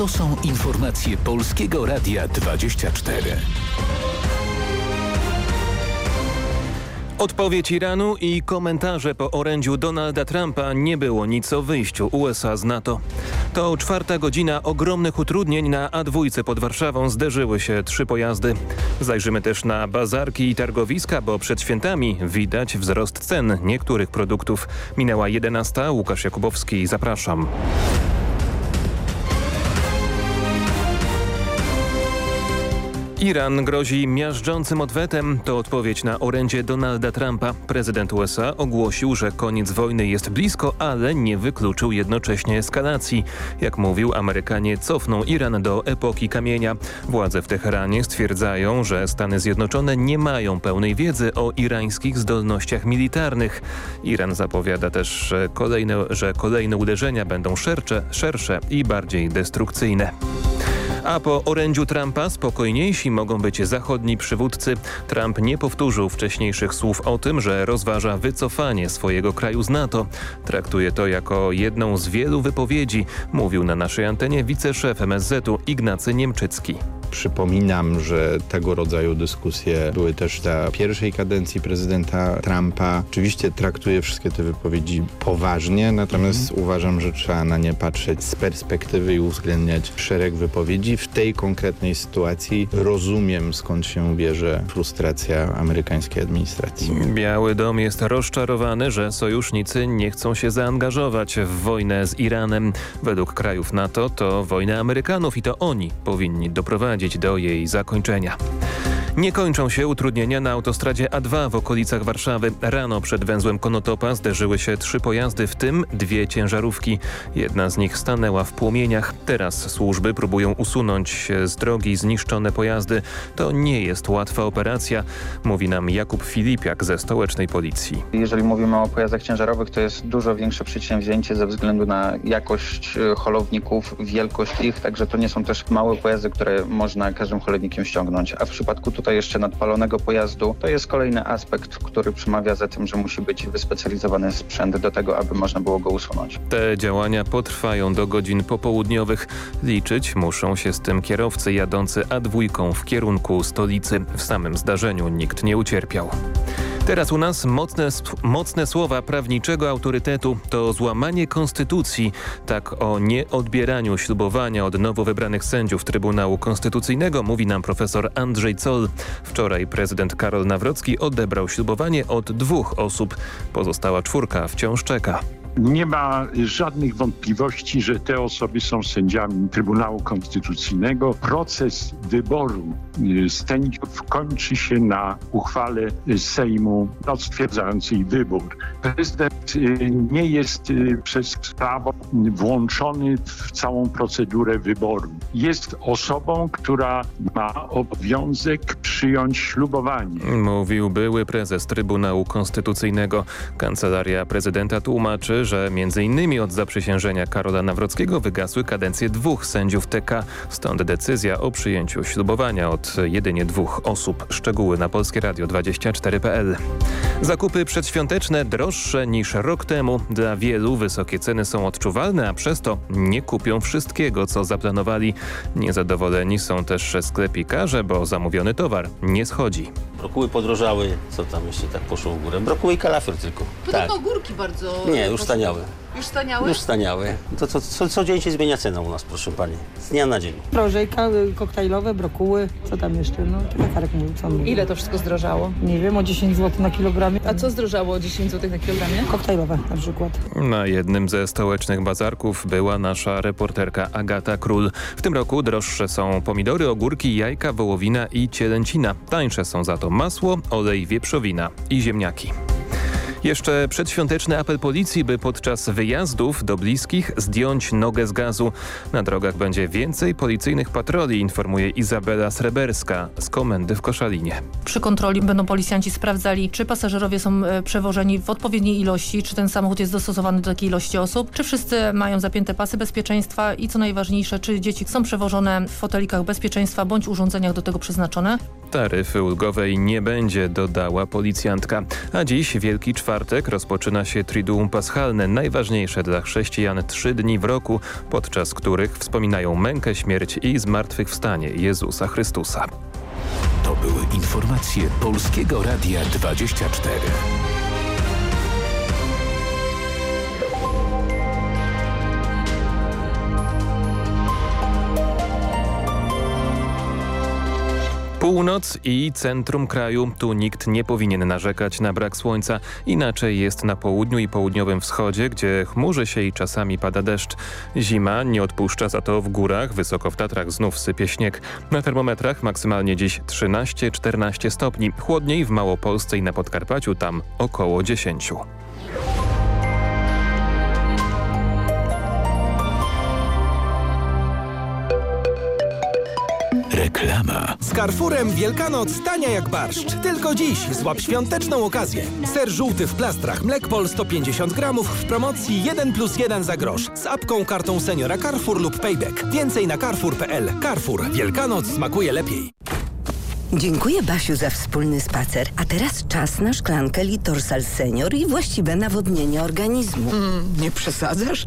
To są informacje Polskiego Radia 24. Odpowiedź Iranu i komentarze po orędziu Donalda Trumpa nie było nic o wyjściu USA z NATO. To czwarta godzina ogromnych utrudnień na A2 pod Warszawą zderzyły się trzy pojazdy. Zajrzymy też na bazarki i targowiska, bo przed świętami widać wzrost cen niektórych produktów. Minęła 11. Łukasz Jakubowski, zapraszam. Iran grozi miażdżącym odwetem. To odpowiedź na orędzie Donalda Trumpa. Prezydent USA ogłosił, że koniec wojny jest blisko, ale nie wykluczył jednocześnie eskalacji. Jak mówił, Amerykanie cofną Iran do epoki kamienia. Władze w Teheranie stwierdzają, że Stany Zjednoczone nie mają pełnej wiedzy o irańskich zdolnościach militarnych. Iran zapowiada też, że kolejne, że kolejne uderzenia będą szersze, szersze i bardziej destrukcyjne. A po orędziu Trumpa spokojniejsi mogą być zachodni przywódcy. Trump nie powtórzył wcześniejszych słów o tym, że rozważa wycofanie swojego kraju z NATO. Traktuje to jako jedną z wielu wypowiedzi, mówił na naszej antenie wiceszef MSZ-u Ignacy Niemczycki. Przypominam, że tego rodzaju dyskusje były też za pierwszej kadencji prezydenta Trumpa. Oczywiście traktuję wszystkie te wypowiedzi poważnie, natomiast mhm. uważam, że trzeba na nie patrzeć z perspektywy i uwzględniać szereg wypowiedzi. W tej konkretnej sytuacji rozumiem skąd się bierze frustracja amerykańskiej administracji. Biały Dom jest rozczarowany, że sojusznicy nie chcą się zaangażować w wojnę z Iranem. Według krajów NATO to wojna Amerykanów i to oni powinni doprowadzić do jej zakończenia. Nie kończą się utrudnienia na autostradzie A2 w okolicach Warszawy. Rano przed węzłem Konotopa zderzyły się trzy pojazdy, w tym dwie ciężarówki. Jedna z nich stanęła w płomieniach. Teraz służby próbują usunąć z drogi zniszczone pojazdy. To nie jest łatwa operacja, mówi nam Jakub Filipiak ze stołecznej policji. Jeżeli mówimy o pojazdach ciężarowych, to jest dużo większe przedsięwzięcie ze względu na jakość e, holowników, wielkość ich, także to nie są też małe pojazdy, które można każdym holownikiem ściągnąć. A w przypadku tutaj jeszcze nadpalonego pojazdu, to jest kolejny aspekt, który przemawia za tym, że musi być wyspecjalizowany sprzęt do tego, aby można było go usunąć. Te działania potrwają do godzin popołudniowych. Liczyć muszą się z tym kierowcy jadący A2 w kierunku stolicy. W samym zdarzeniu nikt nie ucierpiał. Teraz u nas mocne, mocne słowa prawniczego autorytetu to złamanie konstytucji. Tak o nieodbieraniu ślubowania od nowo wybranych sędziów Trybunału Konstytucyjnego mówi nam profesor Andrzej Zoll. Wczoraj prezydent Karol Nawrocki odebrał ślubowanie od dwóch osób. Pozostała czwórka wciąż czeka. Nie ma żadnych wątpliwości, że te osoby są sędziami Trybunału Konstytucyjnego. Proces wyboru y, sędziów kończy się na uchwale Sejmu stwierdzającej wybór. Prezydent y, nie jest y, przez prawo włączony w całą procedurę wyboru. Jest osobą, która ma obowiązek przyjąć ślubowanie. Mówił były prezes Trybunału Konstytucyjnego. Kancelaria prezydenta tłumaczy, że m.in. od zaprzysiężenia Karola Nawrockiego wygasły kadencje dwóch sędziów TK, stąd decyzja o przyjęciu ślubowania od jedynie dwóch osób. Szczegóły na Polskie Radio 24.pl. Zakupy przedświąteczne droższe niż rok temu. Dla wielu wysokie ceny są odczuwalne, a przez to nie kupią wszystkiego, co zaplanowali. Niezadowoleni są też sklepikarze, bo zamówiony towar nie schodzi. Brokuły podrożały, co tam jeszcze tak poszło w górę? Brokuły i kalafior tylko. Podobno tak. górki bardzo... Nie, już staniały. Już staniały? Już staniały. To, to, co, co dzień się zmienia cena u nas, proszę pani. Z dnia na dzień. Prożejka, y, koktajlowe, brokuły, co tam jeszcze? No, tak mówił, co mówił. Ile to wszystko zdrożało? Nie wiem, o 10 zł na kilogramie. A co zdrożało o 10 zł na kilogramie? Koktajlowe na przykład. Na jednym ze stołecznych bazarków była nasza reporterka Agata Król. W tym roku droższe są pomidory, ogórki, jajka, wołowina i cielęcina. Tańsze są za to masło, olej, wieprzowina i ziemniaki. Jeszcze przedświąteczny apel policji, by podczas wyjazdów do bliskich zdjąć nogę z gazu. Na drogach będzie więcej policyjnych patroli, informuje Izabela Sreberska z komendy w Koszalinie. Przy kontroli będą policjanci sprawdzali, czy pasażerowie są e, przewożeni w odpowiedniej ilości, czy ten samochód jest dostosowany do takiej ilości osób, czy wszyscy mają zapięte pasy bezpieczeństwa i co najważniejsze, czy dzieci są przewożone w fotelikach bezpieczeństwa bądź urządzeniach do tego przeznaczone. Taryfy ulgowej nie będzie, dodała policjantka. A dziś Wielki Czwartek czwartek rozpoczyna się Triduum Paschalne, najważniejsze dla chrześcijan trzy dni w roku, podczas których wspominają mękę, śmierć i zmartwychwstanie Jezusa Chrystusa. To były informacje Polskiego Radia 24. Północ i centrum kraju, tu nikt nie powinien narzekać na brak słońca. Inaczej jest na południu i południowym wschodzie, gdzie chmurzy się i czasami pada deszcz. Zima nie odpuszcza za to w górach, wysoko w Tatrach znów sypie śnieg. Na termometrach maksymalnie dziś 13-14 stopni. Chłodniej w Małopolsce i na Podkarpaciu, tam około 10. Reklama. Z Carrefourem Wielkanoc tania jak barszcz. Tylko dziś złap świąteczną okazję. Ser żółty w plastrach Mlekpol 150 gramów w promocji 1 plus 1 za grosz. Z apką, kartą seniora Carrefour lub Payback. Więcej na carrefour.pl. Carrefour. Wielkanoc smakuje lepiej. Dziękuję Basiu za wspólny spacer. A teraz czas na szklankę Litorsal Senior i właściwe nawodnienie organizmu. Mm, nie przesadzasz?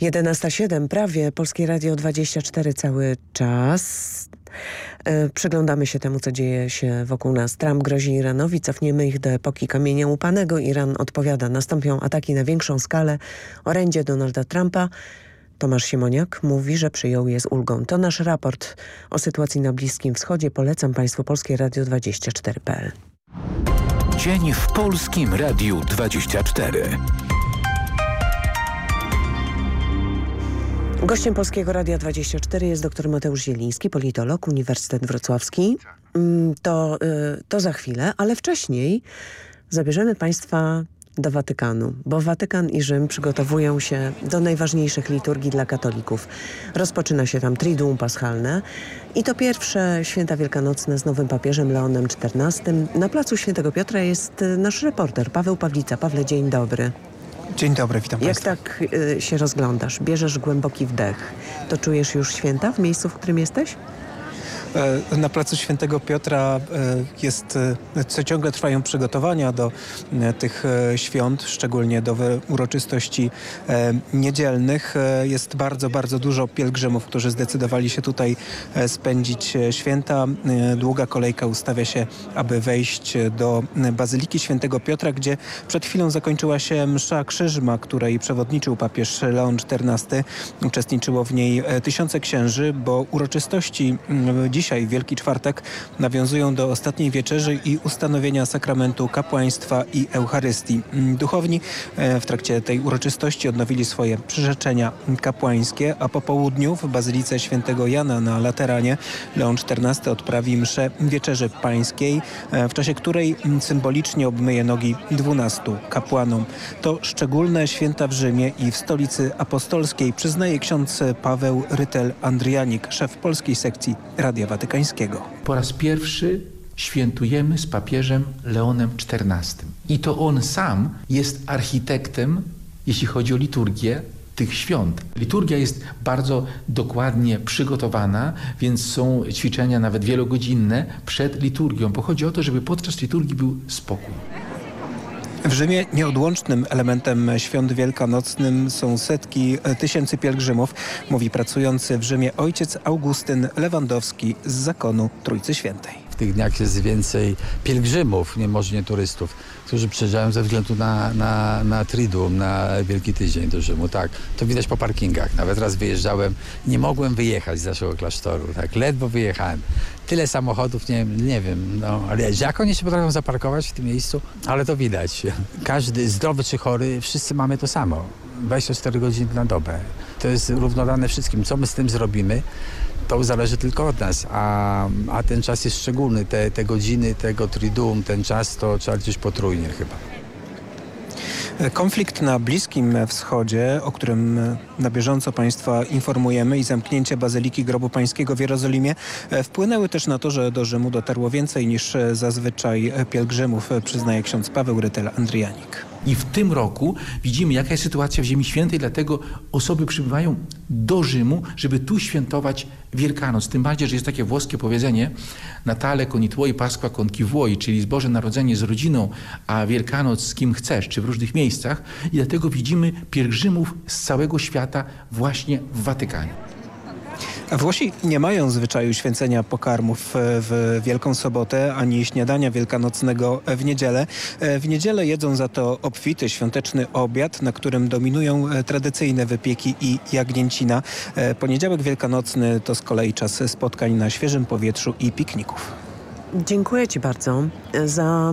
11.07 prawie, Polskie Radio 24 cały czas. E, przyglądamy się temu, co dzieje się wokół nas. Trump grozi Iranowi, cofniemy ich do epoki kamienia łupanego. Iran odpowiada, nastąpią ataki na większą skalę. Orędzie Donalda Trumpa. Tomasz Siemoniak mówi, że przyjął je z ulgą. To nasz raport o sytuacji na Bliskim Wschodzie. Polecam Państwu Polskie Radio 24.pl. Dzień w Polskim Radiu 24. Gościem Polskiego Radia 24 jest dr Mateusz Zieliński, politolog, Uniwersytet Wrocławski. Mm, To, y, to za chwilę, ale wcześniej zabierzemy Państwa do Watykanu, bo Watykan i Rzym przygotowują się do najważniejszych liturgii dla katolików. Rozpoczyna się tam Triduum Paschalne i to pierwsze święta wielkanocne z nowym papieżem Leonem XIV. Na placu Świętego Piotra jest y, nasz reporter Paweł Pawlica. Pawle, dzień dobry. Dzień dobry, witam Jak Państwa. tak y, się rozglądasz, bierzesz głęboki wdech, to czujesz już święta w miejscu, w którym jesteś? E, Na placu Świętego Piotra e, jest, e, co ciągle trwają przygotowania do tych świąt, szczególnie do uroczystości niedzielnych. Jest bardzo, bardzo dużo pielgrzymów, którzy zdecydowali się tutaj spędzić święta. Długa kolejka ustawia się, aby wejść do Bazyliki Świętego Piotra, gdzie przed chwilą zakończyła się msza krzyżma, której przewodniczył papież Leon XIV. Uczestniczyło w niej tysiące księży, bo uroczystości mm, dzisiaj, Wielki Czwartek, nawiązują do ostatniej wieczerzy i ustanowienia sakramentu kapłaństwa i Eucharystii. Mm, Duchowni e, w trakcie tej uroczystości odnowili swoje przyrzeczenia kapłańskie, a po południu w Bazylice Świętego Jana na Lateranie Leon XIV odprawi mszę Wieczerzy Pańskiej, e, w czasie której symbolicznie obmyje nogi dwunastu kapłanom. To szczególne święta w Rzymie i w stolicy apostolskiej przyznaje ksiądz Paweł Rytel-Andrianik, szef polskiej sekcji Watykańskiego. Po raz pierwszy świętujemy z papieżem Leonem XIV. I to on sam jest architektem, jeśli chodzi o liturgię tych świąt. Liturgia jest bardzo dokładnie przygotowana, więc są ćwiczenia nawet wielogodzinne przed liturgią, bo chodzi o to, żeby podczas liturgii był spokój. W Rzymie nieodłącznym elementem świąt wielkanocnym są setki tysięcy pielgrzymów, mówi pracujący w Rzymie ojciec Augustyn Lewandowski z zakonu Trójcy Świętej. W tych dniach jest więcej pielgrzymów, nie może nie turystów, którzy przyjeżdżają ze względu na, na, na Triduum, na Wielki Tydzień do Rzymu. Tak, to widać po parkingach. Nawet raz wyjeżdżałem, nie mogłem wyjechać z naszego klasztoru. Tak, ledwo wyjechałem. Tyle samochodów, nie, nie wiem, no, ale jak oni się potrafią zaparkować w tym miejscu? Ale to widać. Każdy zdrowy czy chory, wszyscy mamy to samo. 24 godziny na dobę. To jest równodane wszystkim. Co my z tym zrobimy? To zależy tylko od nas, a, a ten czas jest szczególny. Te, te godziny tego triduum, ten czas to trzeba liczyć potrójnie chyba. Konflikt na Bliskim Wschodzie, o którym na bieżąco Państwa informujemy i zamknięcie Bazyliki Grobu Pańskiego w Jerozolimie wpłynęły też na to, że do Rzymu dotarło więcej niż zazwyczaj pielgrzymów, przyznaje ksiądz Paweł Rytel-Andrianik. I w tym roku widzimy, jaka jest sytuacja w Ziemi Świętej, dlatego osoby przybywają do Rzymu, żeby tu świętować Wielkanoc. Tym bardziej, że jest takie włoskie powiedzenie Natale con i tuoi, Pasqua con chi vuoi, czyli Boże Narodzenie z rodziną, a Wielkanoc z kim chcesz, czy w różnych miejscach. I dlatego widzimy pielgrzymów z całego świata właśnie w Watykanie. Włosi nie mają zwyczaju święcenia pokarmów w Wielką Sobotę ani śniadania wielkanocnego w niedzielę. W niedzielę jedzą za to obfity świąteczny obiad, na którym dominują tradycyjne wypieki i jagnięcina. Poniedziałek wielkanocny to z kolei czas spotkań na świeżym powietrzu i pikników. Dziękuję Ci bardzo za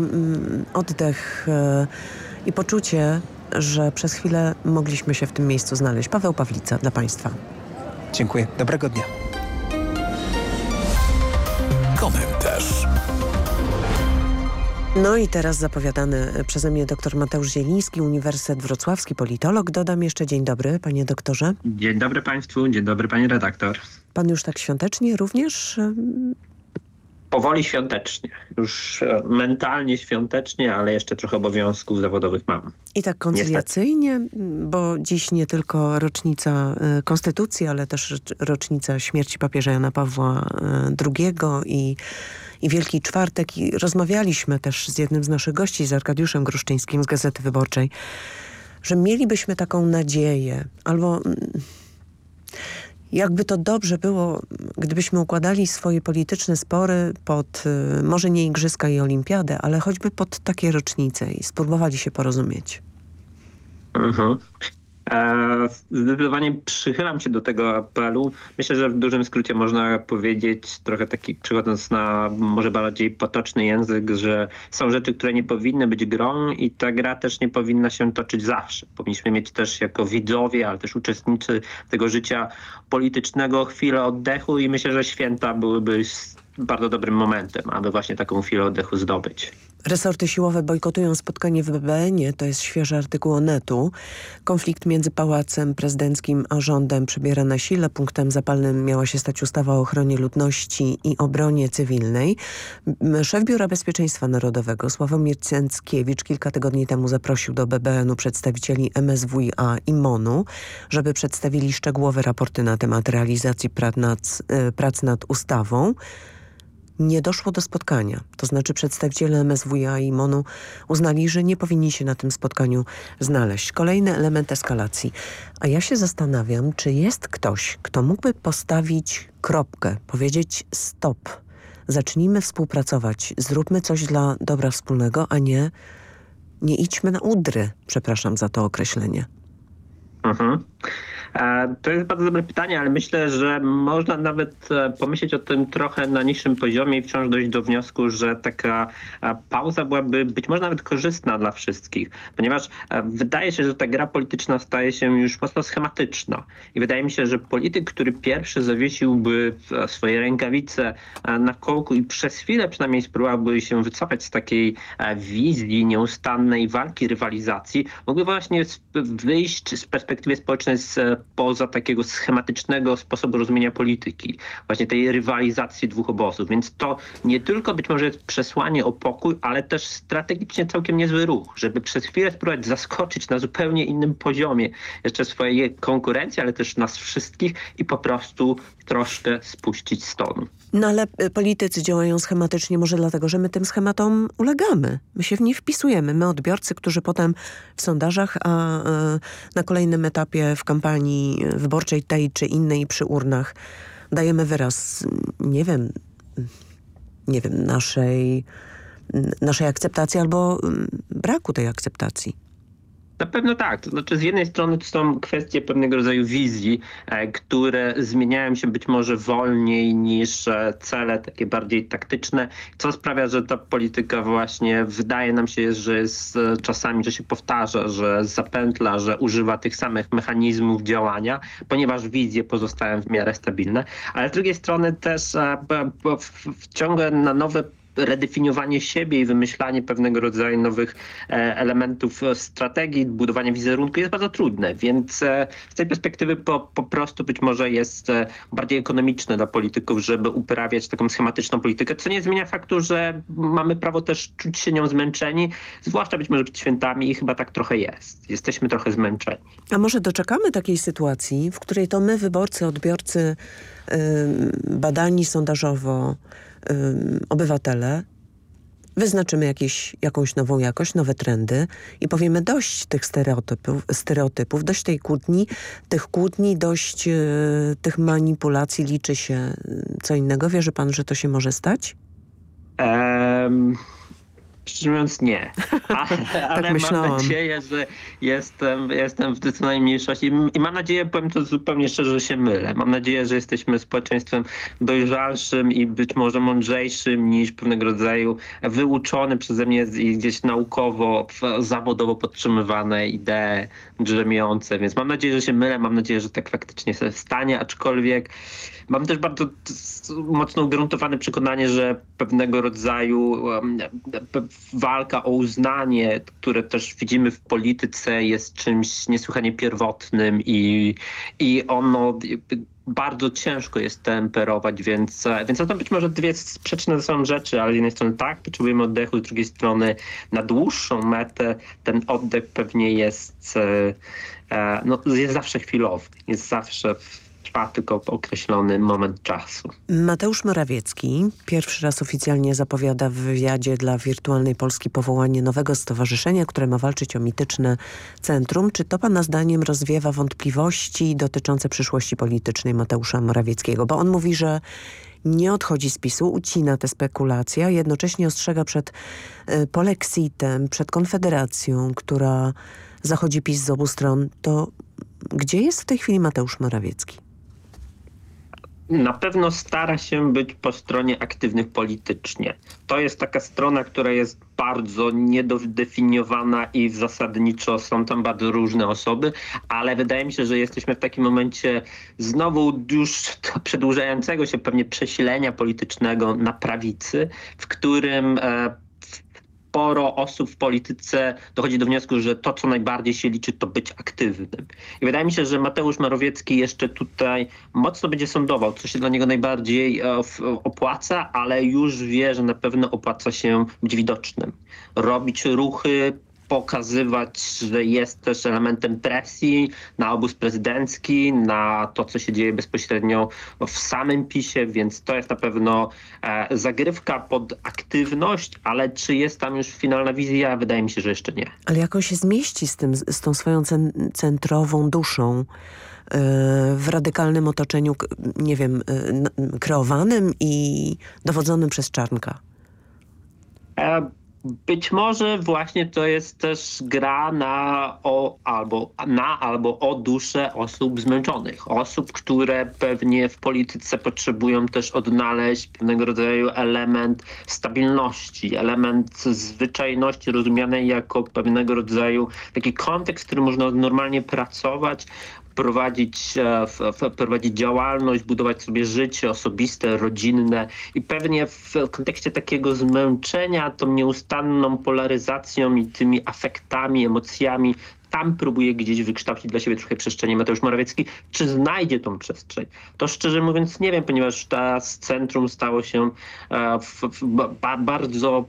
oddech i poczucie, że przez chwilę mogliśmy się w tym miejscu znaleźć. Paweł Pawlica dla Państwa. Dziękuję. Dobrego dnia. Komentarz. No i teraz zapowiadany przeze mnie dr Mateusz Zieliński, Uniwersytet Wrocławski, politolog. Dodam jeszcze dzień dobry, panie doktorze. Dzień dobry państwu, dzień dobry pani redaktor. Pan już tak świątecznie również? Powoli świątecznie. Już mentalnie świątecznie, ale jeszcze trochę obowiązków zawodowych mam. I tak koncyliacyjnie, Niestety. bo dziś nie tylko rocznica Konstytucji, ale też rocznica śmierci papieża Jana Pawła II i, i Wielki Czwartek. I rozmawialiśmy też z jednym z naszych gości, z Arkadiuszem Gruszczyńskim z Gazety Wyborczej, że mielibyśmy taką nadzieję, albo jakby to dobrze było, gdybyśmy układali swoje polityczne spory pod, może nie Igrzyska i Olimpiadę, ale choćby pod takie rocznice i spróbowali się porozumieć. Mhm. Zdecydowanie przychylam się do tego apelu. Myślę, że w dużym skrócie można powiedzieć, trochę taki przychodząc na może bardziej potoczny język, że są rzeczy, które nie powinny być grą i ta gra też nie powinna się toczyć zawsze. Powinniśmy mieć też jako widzowie, ale też uczestnicy tego życia politycznego chwilę oddechu i myślę, że święta byłyby bardzo dobrym momentem, aby właśnie taką chwilę oddechu zdobyć. Resorty siłowe bojkotują spotkanie w BBN-ie, to jest świeży artykuł Onetu. Konflikt między Pałacem Prezydenckim a rządem przybiera na sile. Punktem zapalnym miała się stać ustawa o ochronie ludności i obronie cywilnej. Szef Biura Bezpieczeństwa Narodowego Sławomir Cęckiewicz kilka tygodni temu zaprosił do BBN-u przedstawicieli MSWiA i MONU, żeby przedstawili szczegółowe raporty na temat realizacji prac nad, prac nad ustawą nie doszło do spotkania. To znaczy przedstawiciele MSWiA i MONU uznali, że nie powinni się na tym spotkaniu znaleźć. Kolejny element eskalacji. A ja się zastanawiam, czy jest ktoś, kto mógłby postawić kropkę, powiedzieć stop. Zacznijmy współpracować, zróbmy coś dla dobra wspólnego, a nie, nie idźmy na udry. Przepraszam za to określenie. Mhm. To jest bardzo dobre pytanie, ale myślę, że można nawet pomyśleć o tym trochę na niższym poziomie i wciąż dojść do wniosku, że taka pauza byłaby być może nawet korzystna dla wszystkich, ponieważ wydaje się, że ta gra polityczna staje się już mocno schematyczna i wydaje mi się, że polityk, który pierwszy zawiesiłby swoje rękawice na kołku i przez chwilę przynajmniej spróbowałby się wycofać z takiej wizji nieustannej walki, rywalizacji, mógłby właśnie wyjść z perspektywy społecznej z poza takiego schematycznego sposobu rozumienia polityki, właśnie tej rywalizacji dwóch obozów. Więc to nie tylko być może jest przesłanie o pokój, ale też strategicznie całkiem niezły ruch, żeby przez chwilę spróbować zaskoczyć na zupełnie innym poziomie jeszcze swoje konkurencje, ale też nas wszystkich i po prostu troszkę spuścić z tonu. No ale politycy działają schematycznie może dlatego, że my tym schematom ulegamy. My się w nie wpisujemy. My odbiorcy, którzy potem w sondażach, a na kolejnym etapie w kampanii wyborczej tej czy innej przy urnach dajemy wyraz, nie wiem, nie wiem, naszej, naszej akceptacji albo braku tej akceptacji. Na pewno tak. To znaczy z jednej strony to są kwestie pewnego rodzaju wizji, e, które zmieniają się być może wolniej niż e, cele takie bardziej taktyczne, co sprawia, że ta polityka właśnie wydaje nam się, że jest e, czasami, że się powtarza, że zapętla, że używa tych samych mechanizmów działania, ponieważ wizje pozostają w miarę stabilne, ale z drugiej strony też wciąga na nowe redefiniowanie siebie i wymyślanie pewnego rodzaju nowych e, elementów strategii, budowanie wizerunku jest bardzo trudne, więc e, z tej perspektywy po, po prostu być może jest e, bardziej ekonomiczne dla polityków, żeby uprawiać taką schematyczną politykę, co nie zmienia faktu, że mamy prawo też czuć się nią zmęczeni, zwłaszcza być może przed świętami i chyba tak trochę jest. Jesteśmy trochę zmęczeni. A może doczekamy takiej sytuacji, w której to my, wyborcy, odbiorcy, badani sondażowo, obywatele, wyznaczymy jakieś, jakąś nową jakość, nowe trendy i powiemy dość tych stereotypów, stereotypów dość tej kłótni, tych kłótni, dość yy, tych manipulacji, liczy się co innego. Wierzy pan, że to się może stać? Um... Szczerze mówiąc nie, ale, tak ale mam nadzieję, że jestem, jestem w zdecydowanej mniejszości. I mam nadzieję, powiem to zupełnie szczerze, że się mylę. Mam nadzieję, że jesteśmy społeczeństwem dojrzalszym i być może mądrzejszym niż pewnego rodzaju wyuczony przeze mnie i gdzieś naukowo, zawodowo podtrzymywane idee drzemiące, więc mam nadzieję, że się mylę, mam nadzieję, że tak faktycznie się stanie, aczkolwiek mam też bardzo mocno ugruntowane przekonanie, że pewnego rodzaju walka o uznanie, które też widzimy w polityce jest czymś niesłychanie pierwotnym i, i ono bardzo ciężko jest temperować, więc, więc to być może dwie sprzeczne ze sobą rzeczy, ale z jednej strony tak, potrzebujemy oddechu, z drugiej strony na dłuższą metę ten oddech pewnie jest, e, e, no, jest zawsze chwilowy, jest zawsze trwa tylko określony moment czasu. Mateusz Morawiecki pierwszy raz oficjalnie zapowiada w wywiadzie dla Wirtualnej Polski powołanie nowego stowarzyszenia, które ma walczyć o mityczne centrum. Czy to pana zdaniem rozwiewa wątpliwości dotyczące przyszłości politycznej Mateusza Morawieckiego? Bo on mówi, że nie odchodzi z PiSu, ucina te spekulacje, a jednocześnie ostrzega przed y, polexitem, przed konfederacją, która zachodzi PiS z obu stron. To gdzie jest w tej chwili Mateusz Morawiecki? Na pewno stara się być po stronie aktywnych politycznie. To jest taka strona, która jest bardzo niedodefiniowana i zasadniczo są tam bardzo różne osoby, ale wydaje mi się, że jesteśmy w takim momencie znowu już przedłużającego się pewnie przesilenia politycznego na prawicy, w którym e, sporo osób w polityce dochodzi do wniosku, że to, co najbardziej się liczy, to być aktywnym. I wydaje mi się, że Mateusz Marowiecki jeszcze tutaj mocno będzie sądował, co się dla niego najbardziej e, opłaca, ale już wie, że na pewno opłaca się być widocznym. Robić ruchy, pokazywać, że jest też elementem presji na obóz prezydencki, na to, co się dzieje bezpośrednio w samym PiSie, więc to jest na pewno e, zagrywka pod aktywność, ale czy jest tam już finalna wizja? Wydaje mi się, że jeszcze nie. Ale jak on się zmieści z, tym, z tą swoją centrową duszą, e, w radykalnym otoczeniu, nie wiem, e, kreowanym i dowodzonym przez Czarnka? E być może właśnie to jest też gra na, o, albo, na albo o duszę osób zmęczonych. Osób, które pewnie w polityce potrzebują też odnaleźć pewnego rodzaju element stabilności, element zwyczajności rozumianej jako pewnego rodzaju taki kontekst, w którym można normalnie pracować, prowadzić, e, prowadzić działalność, budować sobie życie osobiste, rodzinne i pewnie w kontekście takiego zmęczenia tą nieustanną polaryzacją i tymi afektami, emocjami tam próbuje gdzieś wykształcić dla siebie trochę przestrzeni Mateusz Morawiecki. Czy znajdzie tą przestrzeń? To szczerze mówiąc nie wiem, ponieważ ta z centrum stało się e, w, w, ba, bardzo,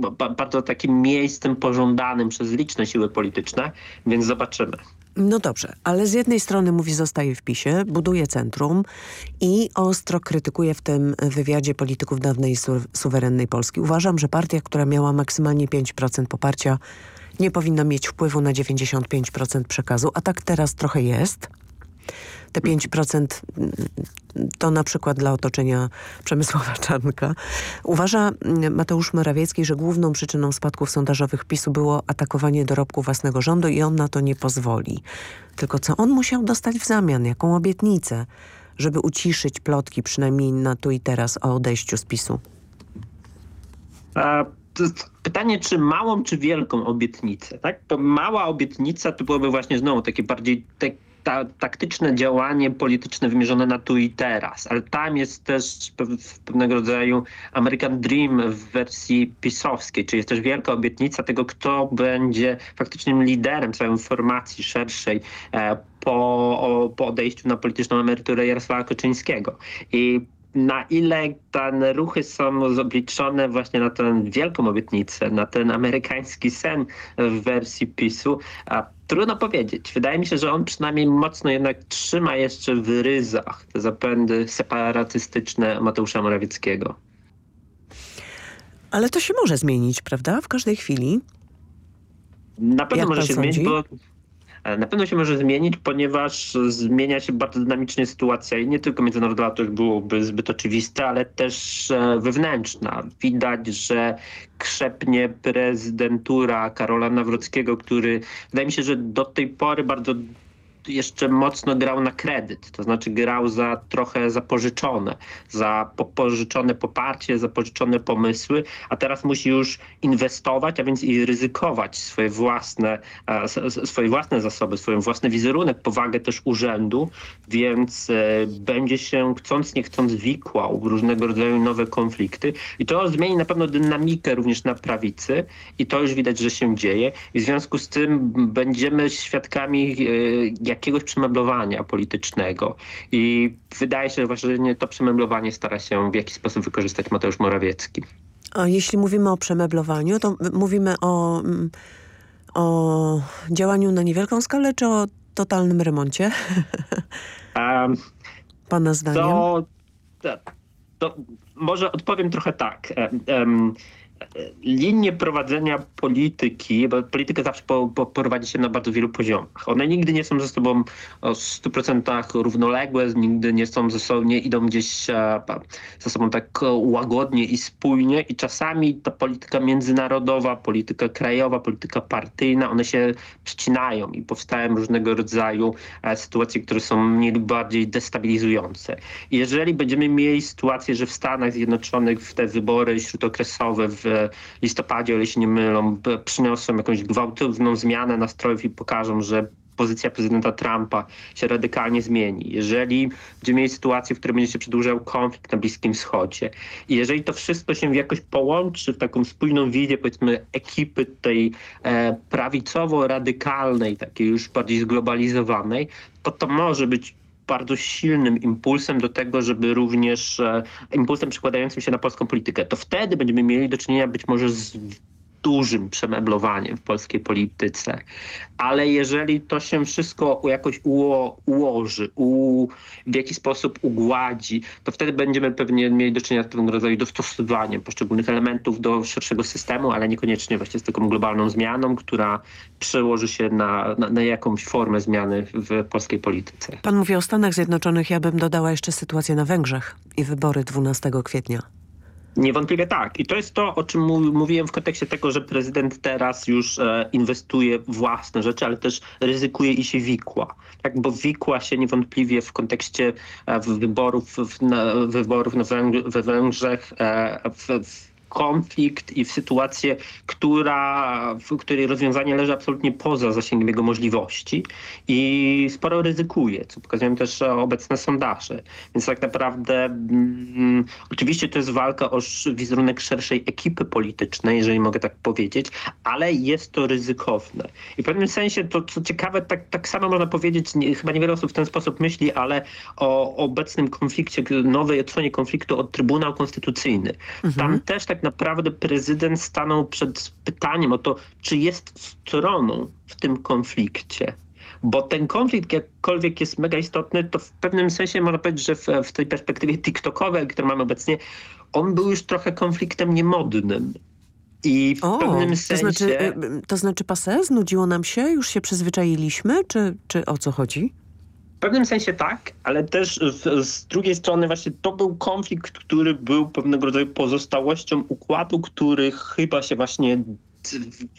ba, bardzo takim miejscem pożądanym przez liczne siły polityczne, więc zobaczymy. No dobrze, ale z jednej strony mówi zostaje w PiSie, buduje centrum i ostro krytykuje w tym wywiadzie polityków dawnej su suwerennej Polski. Uważam, że partia, która miała maksymalnie 5% poparcia nie powinna mieć wpływu na 95% przekazu, a tak teraz trochę jest. Te 5% to na przykład dla otoczenia Przemysława Czarnka. Uważa mm, Mateusz Morawiecki, że główną przyczyną spadków sondażowych PiSu było atakowanie dorobku własnego rządu i on na to nie pozwoli. Tylko co on musiał dostać w zamian? Jaką obietnicę? Żeby uciszyć plotki przynajmniej na tu i teraz o odejściu z PiSu. A pytanie, czy małą, czy wielką obietnicę, tak? To mała obietnica to byłoby właśnie znowu takie bardziej te ta, taktyczne działanie polityczne wymierzone na tu i teraz, ale tam jest też pewnego rodzaju American Dream w wersji pisowskiej, czyli jest też wielka obietnica tego, kto będzie faktycznym liderem całej formacji szerszej e, po, po odejściu na polityczną emeryturę Jarosława Kaczyńskiego. I na ile te ruchy są zobliczone właśnie na tę wielką obietnicę, na ten amerykański sen w wersji PiSu, a trudno powiedzieć. Wydaje mi się, że on przynajmniej mocno jednak trzyma jeszcze w ryzach te zapędy separatystyczne Mateusza Morawieckiego. Ale to się może zmienić, prawda? W każdej chwili. Na pewno Jak może się sądzi? zmienić, bo na pewno się może zmienić, ponieważ zmienia się bardzo dynamicznie sytuacja i nie tylko międzynarodowa, to już byłoby zbyt oczywiste, ale też e, wewnętrzna. Widać, że krzepnie prezydentura Karola Nawrockiego, który wydaje mi się, że do tej pory bardzo jeszcze mocno grał na kredyt, to znaczy grał za trochę zapożyczone, za pożyczone poparcie, za pożyczone pomysły, a teraz musi już inwestować, a więc i ryzykować swoje własne, swoje własne zasoby, swój własny wizerunek, powagę też urzędu, więc e, będzie się chcąc nie chcąc wikłał w różnego rodzaju nowe konflikty i to zmieni na pewno dynamikę również na prawicy i to już widać, że się dzieje. I w związku z tym będziemy świadkami e, jakiegoś przemeblowania politycznego i wydaje się, że właśnie to przemeblowanie stara się w jakiś sposób wykorzystać Mateusz Morawiecki. A jeśli mówimy o przemeblowaniu, to mówimy o, o działaniu na niewielką skalę, czy o totalnym remoncie? Um, Pana zdaniem? To, to, to, może odpowiem trochę tak. Um, linie prowadzenia polityki, bo polityka zawsze po, po, prowadzi się na bardzo wielu poziomach. One nigdy nie są ze sobą w 100% równoległe, nigdy nie są ze sobą, nie idą gdzieś e, ze sobą tak łagodnie i spójnie i czasami ta polityka międzynarodowa, polityka krajowa, polityka partyjna, one się przecinają i powstają różnego rodzaju e, sytuacje, które są mniej bardziej destabilizujące. Jeżeli będziemy mieli sytuację, że w Stanach Zjednoczonych w te wybory śródokresowe w listopadzie, o ile się nie mylą, przyniosą jakąś gwałtowną zmianę nastrojów i pokażą, że pozycja prezydenta Trumpa się radykalnie zmieni. Jeżeli będziemy mieli sytuację, w której będzie się przedłużał konflikt na Bliskim Wschodzie i jeżeli to wszystko się jakoś połączy w taką spójną wizję, powiedzmy, ekipy tej e, prawicowo-radykalnej, takiej już bardziej zglobalizowanej, to to może być bardzo silnym impulsem do tego, żeby również e, impulsem przekładającym się na polską politykę. To wtedy będziemy mieli do czynienia być może z dużym przemeblowaniem w polskiej polityce. Ale jeżeli to się wszystko jakoś uło, ułoży, u, w jakiś sposób ugładzi, to wtedy będziemy pewnie mieli do czynienia z pewnego rodzaju dostosowaniem poszczególnych elementów do szerszego systemu, ale niekoniecznie właśnie z taką globalną zmianą, która przełoży się na, na, na jakąś formę zmiany w polskiej polityce. Pan mówi o Stanach Zjednoczonych, ja bym dodała jeszcze sytuację na Węgrzech i wybory 12 kwietnia. Niewątpliwie tak. I to jest to, o czym mówiłem w kontekście tego, że prezydent teraz już e, inwestuje własne rzeczy, ale też ryzykuje i się wikła. Tak, bo wikła się niewątpliwie w kontekście e, wyborów, w, wyborów we Węgrzech, e, w, w konflikt i w sytuację, która, w której rozwiązanie leży absolutnie poza zasięgiem jego możliwości i sporo ryzykuje, co pokazują też obecne sondaże. Więc tak naprawdę mm, oczywiście to jest walka o wizerunek szerszej ekipy politycznej, jeżeli mogę tak powiedzieć, ale jest to ryzykowne. I w pewnym sensie to, co ciekawe, tak, tak samo można powiedzieć, nie, chyba niewiele osób w ten sposób myśli, ale o obecnym konflikcie, nowej odsłonie konfliktu od Trybunał Konstytucyjny. Mhm. Tam też tak naprawdę prezydent stanął przed pytaniem o to, czy jest stroną w tym konflikcie. Bo ten konflikt, jakkolwiek jest mega istotny, to w pewnym sensie można powiedzieć, że w, w tej perspektywie TikTokowej, którą mamy obecnie, on był już trochę konfliktem niemodnym. I w o, pewnym sensie... To znaczy, y, y, to znaczy pase? Znudziło nam się? Już się przyzwyczailiśmy? Czy, czy o co chodzi? Pewnym sensie tak, ale też z, z, drugiej strony właśnie to był konflikt, który był pewnego rodzaju pozostałością układu, który chyba się właśnie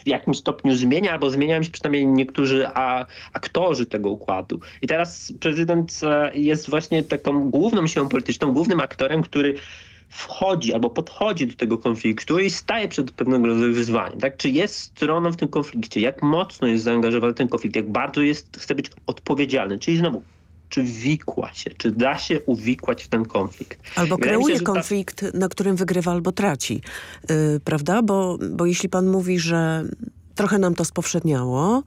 w jakimś stopniu zmienia, albo zmieniają się przynajmniej niektórzy a, aktorzy tego układu. I teraz prezydent e, jest właśnie taką główną siłą polityczną, głównym aktorem, który wchodzi albo podchodzi do tego konfliktu i staje przed pewnego rodzaju wyzwaniem. Tak? Czy jest stroną w tym konflikcie? Jak mocno jest zaangażowany w ten konflikt? Jak bardzo jest, chce być odpowiedzialny? Czyli znowu, czy wikła się? Czy da się uwikłać w ten konflikt? Albo Wydaje kreuje się, że ta- konflikt, na którym wygrywa albo traci. Yy, prawda? Bo, bo jeśli pan mówi, że trochę nam to spowszedniało,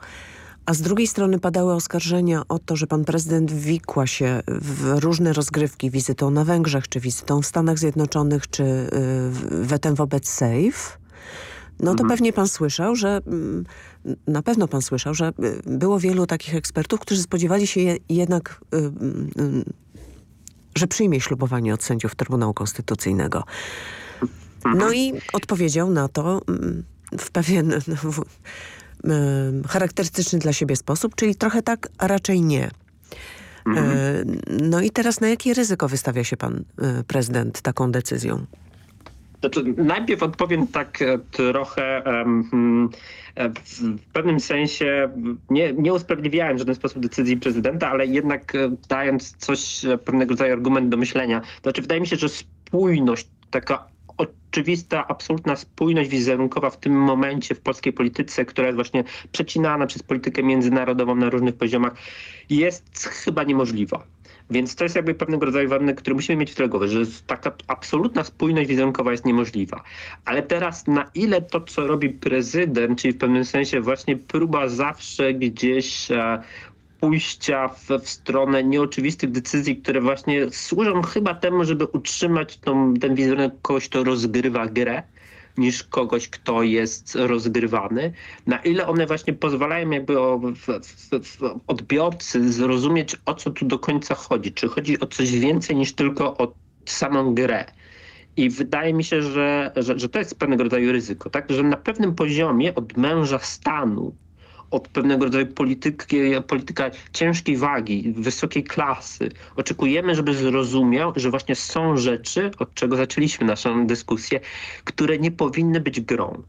a z drugiej strony padały oskarżenia o to, że pan prezydent wikła się w różne rozgrywki wizytą na Węgrzech, czy wizytą w Stanach Zjednoczonych, czy yy, wetem wobec SAFE, no to pewnie pan słyszał, że mm, na pewno pan słyszał, że y, było wielu takich ekspertów, którzy spodziewali się je, jednak, y, y, że przyjmie ślubowanie od sędziów Trybunału Konstytucyjnego. No i odpowiedział na to mm, w pewien w, em, charakterystyczny dla siebie sposób, czyli trochę tak, a raczej nie. E, No i teraz na jakie ryzyko wystawia się pan prezydent taką decyzją? Znaczy, najpierw odpowiem tak e, trochę em, mm, e, w pewnym sensie nie, nie usprawiedliwiałem w żaden sposób decyzji prezydenta, ale jednak e, dając coś, pewnego rodzaju argument do myślenia. Znaczy wydaje mi się, że spójność, taka oczywista, absolutna spójność wizerunkowa w tym momencie w polskiej polityce, która jest właśnie przecinana przez politykę międzynarodową na różnych poziomach, jest chyba niemożliwa. Więc to jest jakby pewnego rodzaju warunek, który musimy mieć w tyle głowy, że taka absolutna spójność wizerunkowa jest niemożliwa. Ale teraz na ile to, co robi prezydent, czyli w pewnym sensie właśnie próba zawsze gdzieś e, pójścia w, w stronę nieoczywistych decyzji, które właśnie służą chyba temu, żeby utrzymać tą, ten wizerunek kogoś, kto rozgrywa grę, niż kogoś, kto jest rozgrywany. Na ile one właśnie pozwalają jakby o, odbiorcy zrozumieć, o co tu do końca chodzi. Czy chodzi o coś więcej niż tylko o samą grę. I wydaje mi się, że, że, że to jest pewnego rodzaju ryzyko, tak? że na pewnym poziomie od męża stanu, od pewnego rodzaju polityki, polityka ciężkiej wagi, wysokiej klasy. Oczekujemy, żeby zrozumiał, że właśnie są rzeczy, od czego zaczęliśmy naszą dyskusję, które nie powinny być grą,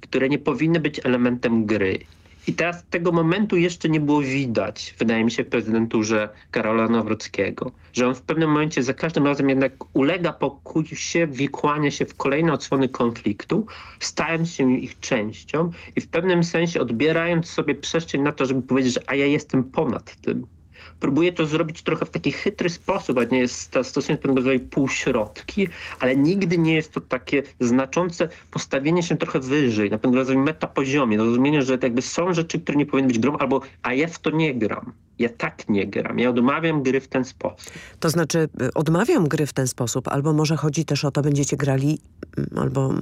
które nie powinny być elementem gry. I teraz tego momentu jeszcze nie było widać, wydaje mi się, w prezydenturze Karola Nawrockiego, że on w pewnym momencie za każdym razem jednak ulega pokusie wikłania się w kolejne odsłony konfliktu, stając się ich częścią i w pewnym sensie odbierając sobie przestrzeń na to, żeby powiedzieć, że a ja jestem ponad tym. Próbuje to zrobić trochę w taki chytry sposób, a nie jest stosując pewnego rodzaju półśrodki, ale nigdy nie jest to takie znaczące postawienie się trochę wyżej, na pewnego rodzaju metapoziomie, rozumienie, że jakby są rzeczy, które nie powinny być grą, albo a ja w to nie gram. Ja tak nie gram. Ja odmawiam gry w ten sposób. To znaczy y, odmawiam gry w ten sposób, albo może chodzi też o to, będziecie grali, mm, albo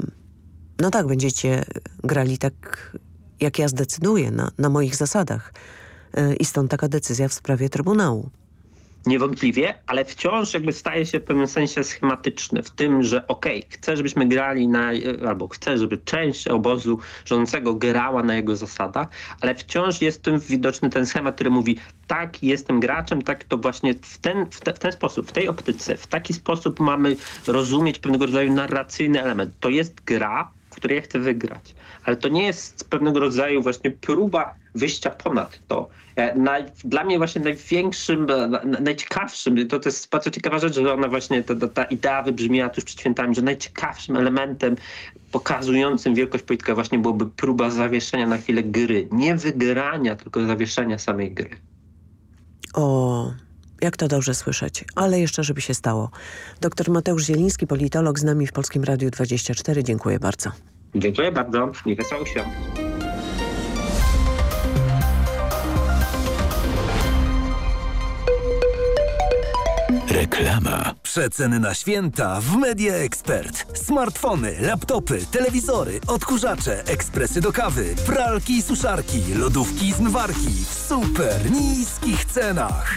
no tak, będziecie grali tak, jak ja zdecyduję, na, na moich zasadach. Y, I stąd taka decyzja w sprawie Trybunału. Niewątpliwie, ale wciąż jakby staje się w pewnym sensie schematyczny w tym, że okej, okay, chcę, żebyśmy grali na, albo chcę, żeby część obozu rządzącego grała na jego zasadach, ale wciąż jest tym widoczny ten schemat, który mówi tak, jestem graczem, tak to właśnie w ten, w, te, w ten sposób, w tej optyce, w taki sposób mamy rozumieć pewnego rodzaju narracyjny element. To jest gra, w której ja chcę wygrać, ale to nie jest pewnego rodzaju właśnie próba wyjścia ponad to. Naj, dla mnie właśnie największym, najciekawszym, to, to jest bardzo ciekawa rzecz, że ona właśnie, ta, ta, idea wybrzmiała tuż przed świętami, że najciekawszym elementem pokazującym wielkość polityka właśnie byłoby próba zawieszenia na chwilę gry. Nie wygrania, tylko zawieszenia samej gry. O, jak to dobrze słyszeć, ale jeszcze żeby się stało. Dr Mateusz Zieliński, politolog z nami w Polskim Radiu 24. Dziękuję bardzo. Dziękuję bardzo. I wesołych świąt. Reklama. Przeceny na święta w Media Expert. Smartfony, laptopy, telewizory, odkurzacze, ekspresy do kawy, pralki i suszarki, lodówki i zmywarki w super niskich cenach.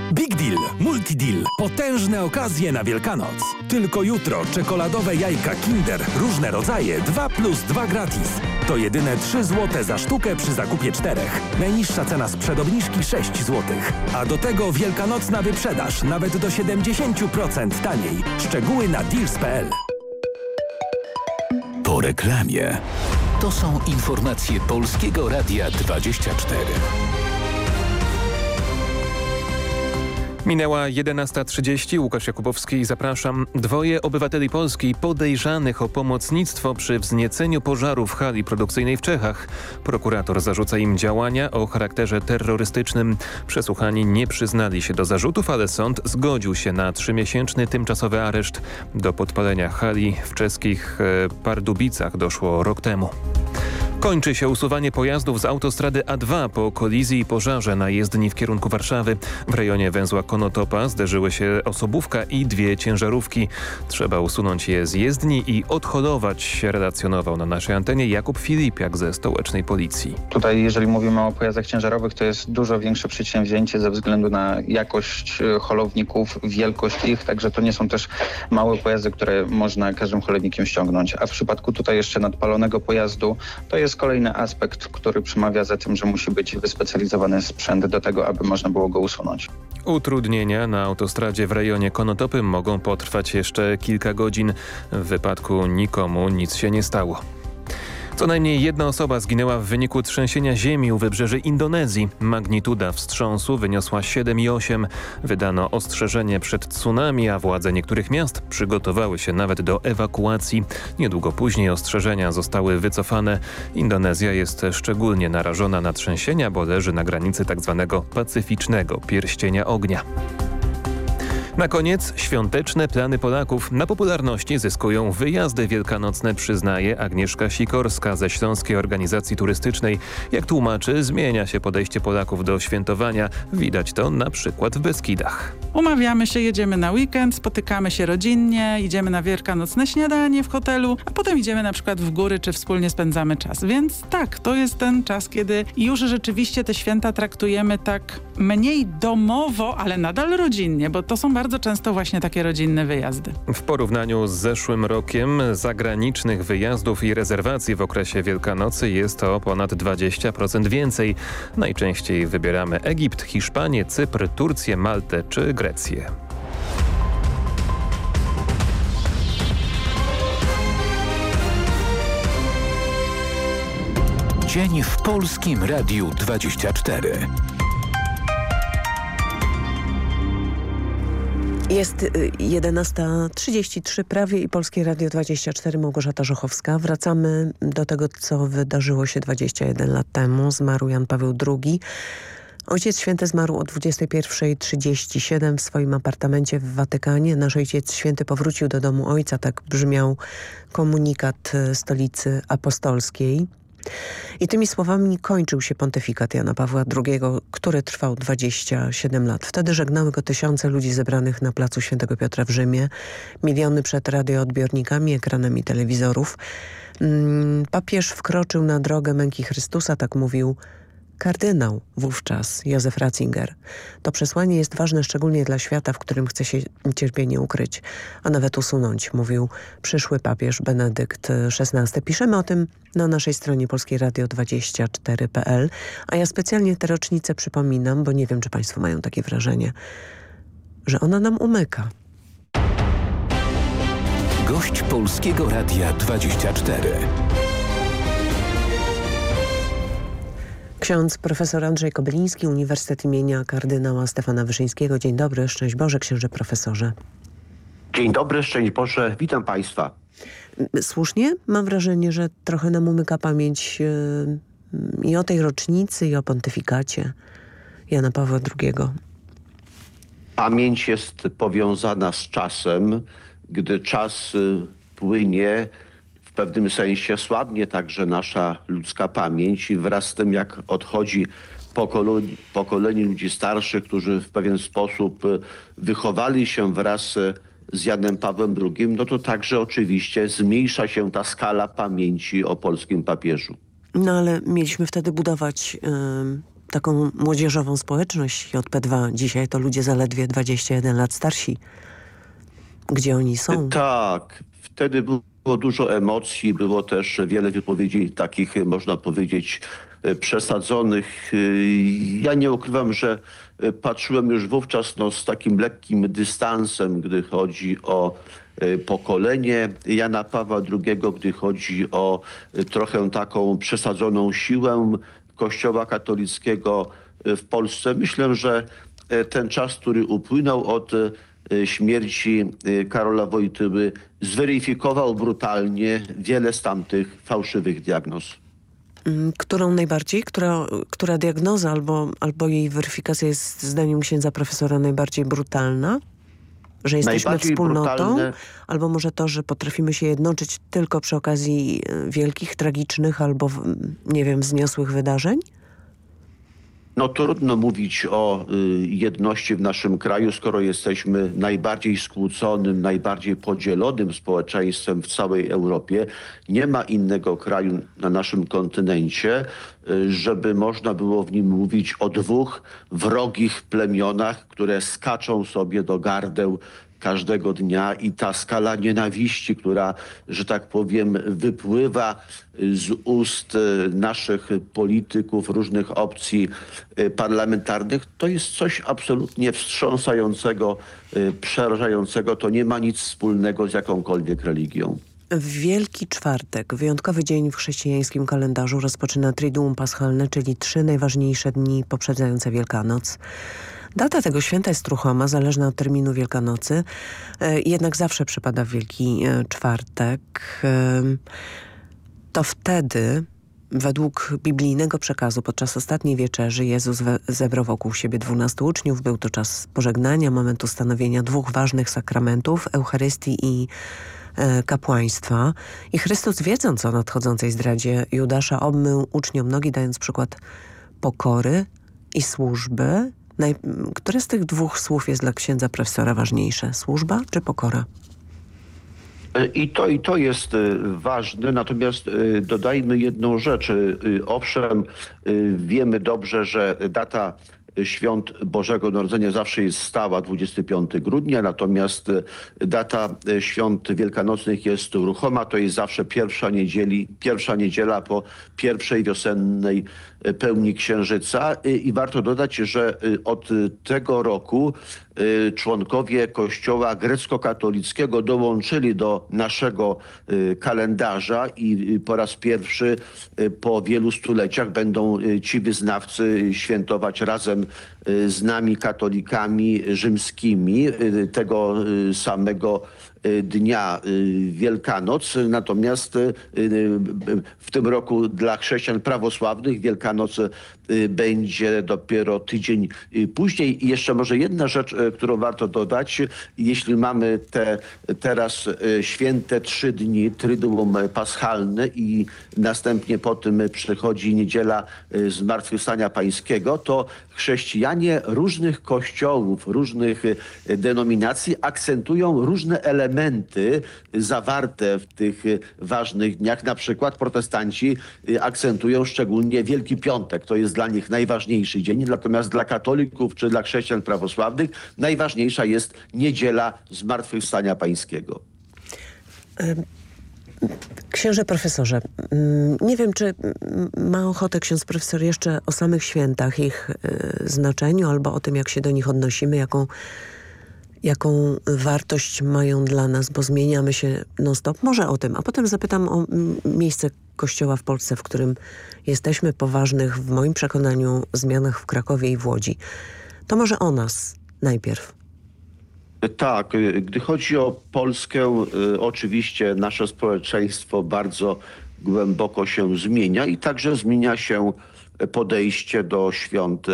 Big Deal, Multi Deal. Potężne okazje na Wielkanoc. Tylko jutro czekoladowe jajka Kinder, różne rodzaje, 2 plus 2 gratis. To jedyne 3 zł za sztukę przy zakupie czterech. Najniższa cena sprzed obniżki 6 zł. A do tego wielkanocna wyprzedaż nawet do 70% taniej. Szczegóły na deals.pl. Po reklamie. To są informacje Polskiego Radia 24. Minęła 11.30. Łukasz Jakubowski, zapraszam. Dwoje obywateli Polski podejrzanych o pomocnictwo przy wznieceniu pożaru w hali produkcyjnej w Czechach. Prokurator zarzuca im działania o charakterze terrorystycznym. Przesłuchani nie przyznali się do zarzutów, ale sąd zgodził się na trzymiesięczny tymczasowy areszt. Do podpalenia hali w czeskich e, Pardubicach doszło rok temu. Kończy się usuwanie pojazdów z autostrady A2 po kolizji i pożarze na jezdni w kierunku Warszawy. W rejonie węzła Konotopa zderzyły się osobówka i dwie ciężarówki. Trzeba usunąć je z jezdni i odholować, relacjonował na naszej antenie Jakub Filipiak ze stołecznej policji. Tutaj, jeżeli mówimy o pojazdach ciężarowych, to jest dużo większe przedsięwzięcie ze względu na jakość e, holowników, wielkość ich, także to nie są też małe pojazdy, które można każdym holownikiem ściągnąć. A w przypadku tutaj jeszcze nadpalonego pojazdu, to jest kolejny aspekt, który przemawia za tym, że musi być wyspecjalizowany sprzęt do tego, aby można było go usunąć. Utrudnienia na autostradzie w rejonie Konotopy mogą potrwać jeszcze kilka godzin. W wypadku nikomu nic się nie stało. Co najmniej jedna osoba zginęła w wyniku trzęsienia ziemi u wybrzeży Indonezji. Magnituda wstrząsu wyniosła 7,8. Wydano ostrzeżenie przed tsunami, a władze niektórych miast przygotowały się nawet do ewakuacji. Niedługo później ostrzeżenia zostały wycofane. Indonezja jest szczególnie narażona na trzęsienia, bo leży na granicy tzw. Tak pacyficznego pierścienia ognia. Na koniec świąteczne plany Polaków. Na popularności zyskują wyjazdy wielkanocne, przyznaje Agnieszka Sikorska ze Śląskiej Organizacji Turystycznej. Jak tłumaczy, zmienia się podejście Polaków do świętowania. Widać to na przykład w Beskidach. Umawiamy się, jedziemy na weekend, spotykamy się rodzinnie, idziemy na wielkanocne śniadanie w hotelu, a potem idziemy na przykład w góry, czy wspólnie spędzamy czas. Więc tak, to jest ten czas, kiedy już rzeczywiście te święta traktujemy tak mniej domowo, ale nadal rodzinnie, bo to są bardzo często właśnie takie rodzinne wyjazdy. W porównaniu z zeszłym rokiem zagranicznych wyjazdów i rezerwacji w okresie Wielkanocy jest to ponad 20% więcej. Najczęściej wybieramy Egipt, Hiszpanię, Cypr, Turcję, Maltę czy Grecję. Dzień w Polskim Radiu 24. Jest 11.33 prawie i Polskie Radio 24 Małgorzata Żochowska. Wracamy do tego, co wydarzyło się 21 lat temu. Zmarł Jan Paweł II. Ojciec Święty zmarł o 21.37 w swoim apartamencie w Watykanie. Nasz Ojciec Święty powrócił do domu ojca, tak brzmiał komunikat stolicy apostolskiej. I tymi słowami kończył się pontyfikat Jana Pawła II, który trwał 27 lat. Wtedy żegnały go tysiące ludzi zebranych na placu Świętego Piotra w Rzymie, miliony przed radioodbiornikami, ekranami telewizorów. Mm, papież wkroczył na drogę męki Chrystusa, tak mówił kardynał wówczas, Józef Ratzinger. To przesłanie jest ważne szczególnie dla świata, w którym chce się cierpienie ukryć, a nawet usunąć, mówił przyszły papież Benedykt XVI. Piszemy o tym na naszej stronie polskieradio24.pl, a ja specjalnie tę rocznicę przypominam, bo nie wiem, czy państwo mają takie wrażenie, że ona nam umyka. Gość Polskiego Radia 24. Ksiądz profesor Andrzej Kobyliński, Uniwersytet imienia kardynała Stefana Wyszyńskiego. Dzień dobry, szczęść Boże, księże profesorze. Dzień dobry, szczęść Boże, witam Państwa. Słusznie? Mam wrażenie, że trochę nam umyka pamięć yy, i o tej rocznicy, i o pontyfikacie Jana Pawła II. Pamięć jest powiązana z czasem. Gdy czas y, płynie, w pewnym sensie słabnie także nasza ludzka pamięć i wraz z tym jak odchodzi pokolenie, pokolenie ludzi starszych, którzy w pewien sposób y, wychowali się wraz y, z Janem Pawłem II, no to także oczywiście zmniejsza się ta skala pamięci o polskim papieżu. No ale mieliśmy wtedy budować taką młodzieżową społeczność JP2. Dzisiaj to ludzie zaledwie 21 lat starsi. Gdzie oni są? Tak, wtedy było dużo emocji, było też wiele wypowiedzi takich, można powiedzieć, przesadzonych. Ja nie ukrywam, że patrzyłem już wówczas no, z takim lekkim dystansem, gdy chodzi o e, pokolenie Jana Pawła II, gdy chodzi o e, trochę taką przesadzoną siłę Kościoła katolickiego e, w Polsce. Myślę, że ten czas, który upłynął od śmierci e, Karola Wojtyły, zweryfikował brutalnie wiele z tamtych fałszywych diagnoz. Mm, Którą najbardziej? Która, która diagnoza albo, albo jej weryfikacja jest zdaniem księdza profesora najbardziej brutalna? Że jesteśmy wspólnotą? brutalne- Albo może to, że potrafimy się jednoczyć tylko przy okazji e, wielkich, tragicznych albo, nie wiem, wzniosłych wydarzeń? No trudno mówić o y, jedności w naszym kraju, skoro jesteśmy najbardziej skłóconym, najbardziej podzielonym społeczeństwem w całej Europie. Nie ma innego kraju na naszym kontynencie, y, żeby można było w nim mówić o dwóch wrogich plemionach, które skaczą sobie do gardeł każdego dnia i ta skala nienawiści, która, że tak powiem, wypływa z ust e, naszych polityków różnych opcji e, parlamentarnych, to jest coś absolutnie wstrząsającego, e, przerażającego. To nie ma nic wspólnego z jakąkolwiek religią. Wielki Czwartek, wyjątkowy dzień w chrześcijańskim kalendarzu, rozpoczyna Triduum Paschalne, czyli trzy najważniejsze dni poprzedzające Wielkanoc. Data tego święta jest ruchoma, zależna od terminu Wielkanocy, e, jednak zawsze przypada w Wielki e, Czwartek. Em, To wtedy, według biblijnego przekazu, podczas ostatniej wieczerzy Jezus zebrał wokół siebie dwunastu uczniów. Był to czas pożegnania, moment ustanowienia dwóch ważnych sakramentów, Eucharystii i e, kapłaństwa. I Chrystus, wiedząc o nadchodzącej zdradzie Judasza, obmył uczniom nogi, dając przykład pokory i służby. Naj... Które z tych dwóch słów jest dla księdza profesora ważniejsze? Służba czy pokora? I to, I to jest e, ważne, natomiast e, dodajmy jedną rzecz. E, Owszem, wiemy dobrze, że data świąt Bożego Narodzenia zawsze jest stała 25 grudnia, natomiast data świąt wielkanocnych jest ruchoma, to jest zawsze pierwsza, niedzieli, pierwsza niedziela po pierwszej wiosennej pełni księżyca. E, i warto dodać, że e, od tego roku członkowie Kościoła grecko-katolickiego dołączyli do naszego kalendarza i po raz pierwszy po wielu stuleciach będą ci wyznawcy świętować razem z nami katolikami rzymskimi tego samego dnia e, Wielkanoc. Natomiast e, w tym roku dla chrześcijan prawosławnych Wielkanoc będzie dopiero tydzień e, później. I jeszcze może jedna rzecz, e, którą warto dodać. Jeśli mamy te teraz święte trzy dni, Tryduum Paschalne i następnie po tym przychodzi niedziela Zmartwychwstania Pańskiego, to chrześcijanie różnych kościołów, różnych denominacji akcentują różne elementy zawarte w tych ważnych dniach. Na przykład protestanci akcentują szczególnie Wielki Piątek. To jest dla nich najważniejszy dzień. Natomiast dla katolików czy dla chrześcijan prawosławnych najważniejsza jest niedziela Zmartwychwstania Pańskiego. Księże profesorze, mm, nie wiem, czy ma ochotę ksiądz profesor jeszcze o samych świętach, ich y, znaczeniu albo o tym, jak się do nich odnosimy, jaką, jaką wartość mają dla nas, bo zmieniamy się non-stop. Może o tym, a potem zapytam o miejsce Kościoła w Polsce, w którym jesteśmy po ważnych, w moim przekonaniu, zmianach w Krakowie i w Łodzi. To może o nas najpierw. Tak, y, gdy chodzi o Polskę, y, oczywiście nasze społeczeństwo bardzo głęboko się zmienia i także zmienia się podejście do świąt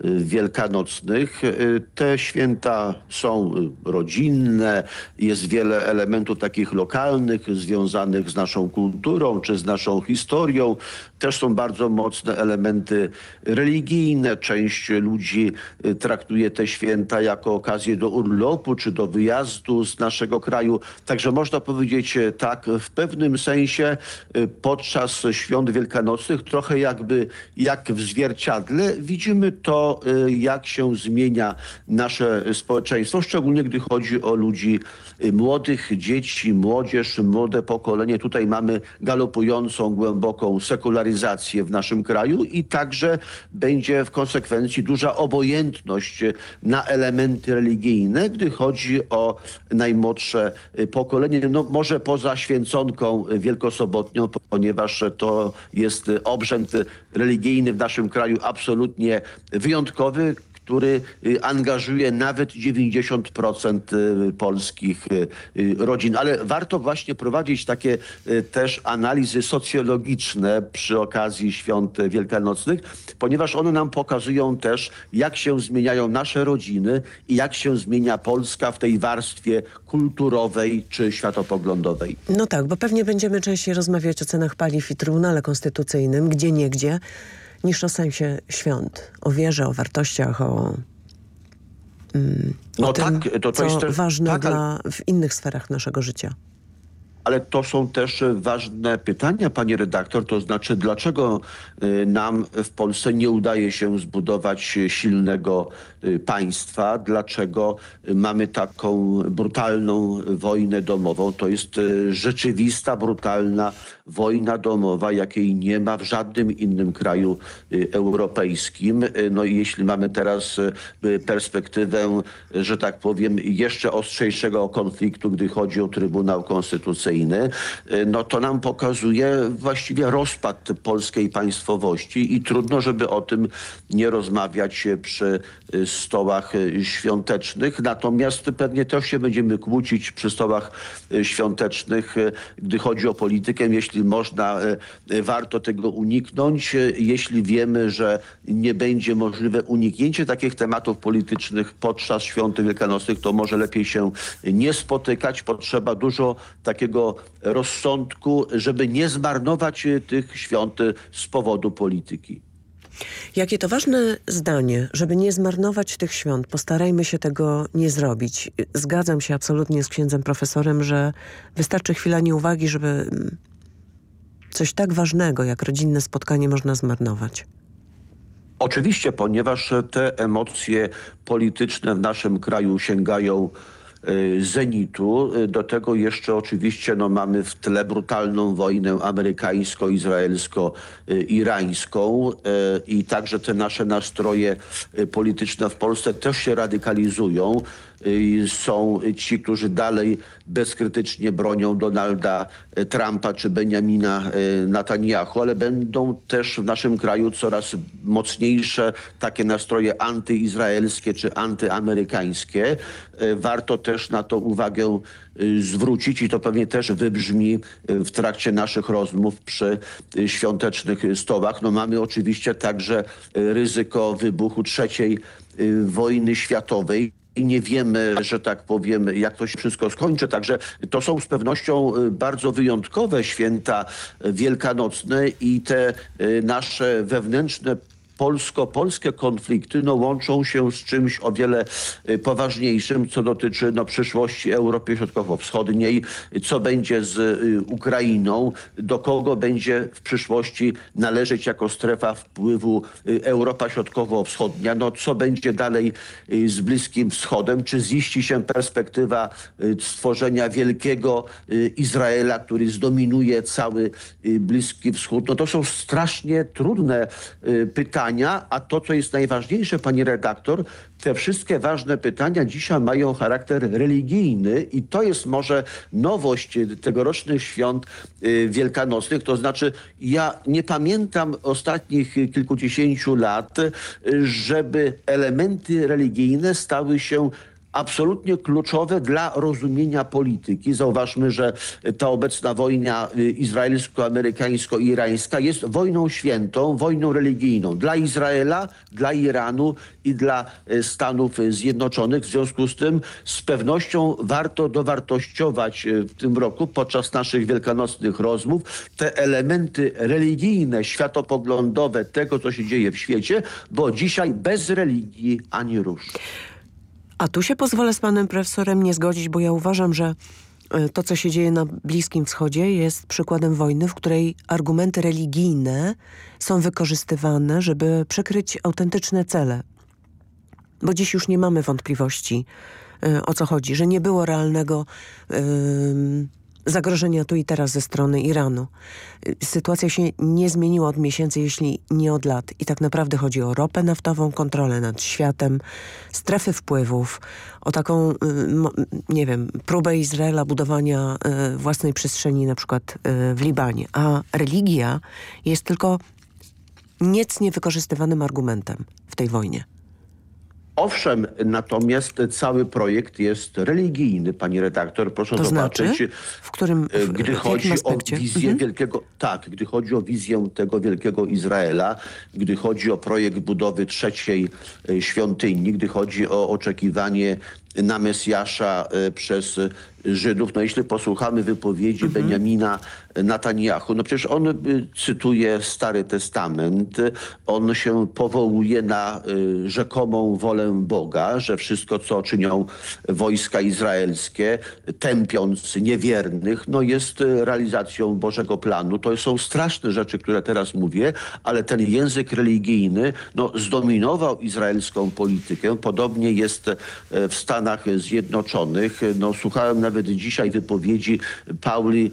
wielkanocnych. Y, Te święta są y, rodzinne, jest wiele elementów takich lokalnych, związanych z naszą kulturą czy z naszą historią. Też są bardzo mocne elementy religijne. Część ludzi y, traktuje te święta jako okazję do urlopu czy do wyjazdu z naszego kraju. Także można powiedzieć tak, w pewnym sensie y, podczas świąt wielkanocnych trochę jakby jak w zwierciadle widzimy to, y, jak się zmienia nasze społeczeństwo, szczególnie gdy chodzi o ludzi y, młodych, dzieci, młodzież, młode pokolenie. Tutaj mamy galopującą, głęboką sekularyzację w naszym kraju i także będzie w konsekwencji duża obojętność na elementy religijne, gdy chodzi o najmłodsze y, pokolenie. No może poza święconką wielkosobotnią, ponieważ to jest obrzęd religijny w naszym kraju absolutnie wyjątkowy, który y, angażuje nawet 90% y, polskich y, rodzin. Ale warto właśnie prowadzić takie też analizy socjologiczne przy okazji świąt wielkanocnych, ponieważ one nam pokazują też, jak się zmieniają nasze rodziny i jak się zmienia Polska w tej warstwie kulturowej czy światopoglądowej. No tak, bo pewnie będziemy częściej rozmawiać o cenach paliw i Trybunale Konstytucyjnym, gdzie niegdzie, niż o sensie świąt, o wierze, o wartościach, o, mm, No o tym, tak, to- to co jest też- ważne tak, ale- dla, w innych sferach naszego życia. Ale to są też ważne pytania, pani redaktor, to znaczy dlaczego y, nam w Polsce nie udaje się zbudować silnego y, państwa? Dlaczego mamy taką brutalną wojnę domową? To jest y, rzeczywista, brutalna wojna domowa, jakiej nie ma w żadnym innym kraju y, europejskim. Y, No i jeśli mamy teraz y, perspektywę, że tak powiem, jeszcze ostrzejszego konfliktu, gdy chodzi o Trybunał Konstytucyjny, no to nam pokazuje właściwie rozpad polskiej państwowości i trudno, żeby o tym nie rozmawiać przy stołach świątecznych. Natomiast pewnie też się będziemy kłócić przy stołach świątecznych, gdy chodzi o politykę. Jeśli można, y, y, warto tego uniknąć. Y, Jeśli wiemy, że nie będzie możliwe uniknięcie takich tematów politycznych podczas świąt wielkanocnych, to może lepiej się nie spotykać. Potrzeba dużo takiego rozsądku, żeby nie zmarnować tych świąt z powodu polityki. Jakie to ważne zdanie, żeby nie zmarnować tych świąt. Postarajmy się tego nie zrobić. Zgadzam się absolutnie z księdzem profesorem, że wystarczy chwila nieuwagi, żeby mm, coś tak ważnego jak rodzinne spotkanie można zmarnować. Oczywiście, ponieważ te emocje polityczne w naszym kraju sięgają y, zenitu. Y, Do tego jeszcze oczywiście no, mamy w tle brutalną wojnę amerykańsko-izraelsko-irańską y, i także te nasze nastroje polityczne w Polsce też się radykalizują. Y, Są ci, którzy dalej bezkrytycznie bronią Donalda y, Trumpa czy Benjamina y, Netanyahu, ale będą też w naszym kraju coraz mocniejsze takie nastroje antyizraelskie czy antyamerykańskie. Warto też na to uwagę zwrócić i to pewnie też wybrzmi w trakcie naszych rozmów przy świątecznych stołach. No mamy oczywiście także ryzyko wybuchu trzeciej wojny światowej. I nie wiemy, że tak powiem, jak to się wszystko skończy. Także to są z pewnością y, bardzo wyjątkowe święta y, wielkanocne i te y, nasze wewnętrzne polsko-polskie konflikty no, łączą się z czymś o wiele y, poważniejszym, co dotyczy no, przyszłości Europy Środkowo-Wschodniej, co będzie z y, Ukrainą, do kogo będzie w przyszłości należeć jako strefa wpływu y, Europa Środkowo-Wschodnia, no, co będzie dalej z Bliskim Wschodem, czy ziści się perspektywa stworzenia wielkiego Izraela, który zdominuje cały Bliski Wschód. No to są strasznie trudne y, pytania, a to, co jest najważniejsze, pani redaktor, te wszystkie ważne pytania dzisiaj mają charakter religijny i to jest może nowość y, tegorocznych świąt y, wielkanocnych. To znaczy, ja nie pamiętam ostatnich kilkudziesięciu lat, y, żeby elementy religijne stały się absolutnie kluczowe dla rozumienia polityki. Zauważmy, że ta obecna wojna y, izraelsko-amerykańsko-irańska jest wojną świętą, wojną religijną dla Izraela, dla Iranu i dla y, Stanów Zjednoczonych. W związku z tym z pewnością warto dowartościować y, w tym roku podczas naszych wielkanocnych rozmów te elementy religijne, światopoglądowe tego, co się dzieje w świecie, bo dzisiaj bez religii ani rusz. A tu się pozwolę z panem profesorem nie zgodzić, bo ja uważam, że e, to, co się dzieje na Bliskim Wschodzie jest przykładem wojny, w której argumenty religijne są wykorzystywane, żeby przykryć autentyczne cele. Bo dziś już nie mamy wątpliwości, e, o co chodzi, że nie było realnego zagrożenia tu i teraz ze strony Iranu. Sytuacja się nie zmieniła od miesięcy, jeśli nie od lat. I tak naprawdę chodzi o ropę naftową, kontrolę nad światem, strefy wpływów, o taką, y, nie wiem, próbę Izraela budowania y, własnej przestrzeni na przykład y, w Libanie. A religia jest tylko nic niewykorzystywanym argumentem w tej wojnie. Owszem, natomiast cały projekt jest religijny, pani redaktor. Proszę to zobaczyć. Znaczy, w którym w, gdy w chodzi o wizję mhm. wielkiego, tak, gdy chodzi o wizję tego wielkiego Izraela, gdy chodzi o projekt budowy trzeciej e, świątyni, gdy chodzi o oczekiwanie na Mesjasza e, przez Żydów. No jeśli posłuchamy wypowiedzi Mhm. Benjamina Netanyahu, no przecież on y, cytuje Stary Testament, on się powołuje na y, rzekomą wolę Boga, że wszystko co czynią wojska izraelskie, tępiąc niewiernych, no jest y, realizacją Bożego planu. To są straszne rzeczy, które teraz mówię, ale ten język religijny no, zdominował izraelską politykę. Podobnie jest w Stanach Zjednoczonych. No, słuchałem nawet dzisiaj wypowiedzi Pauli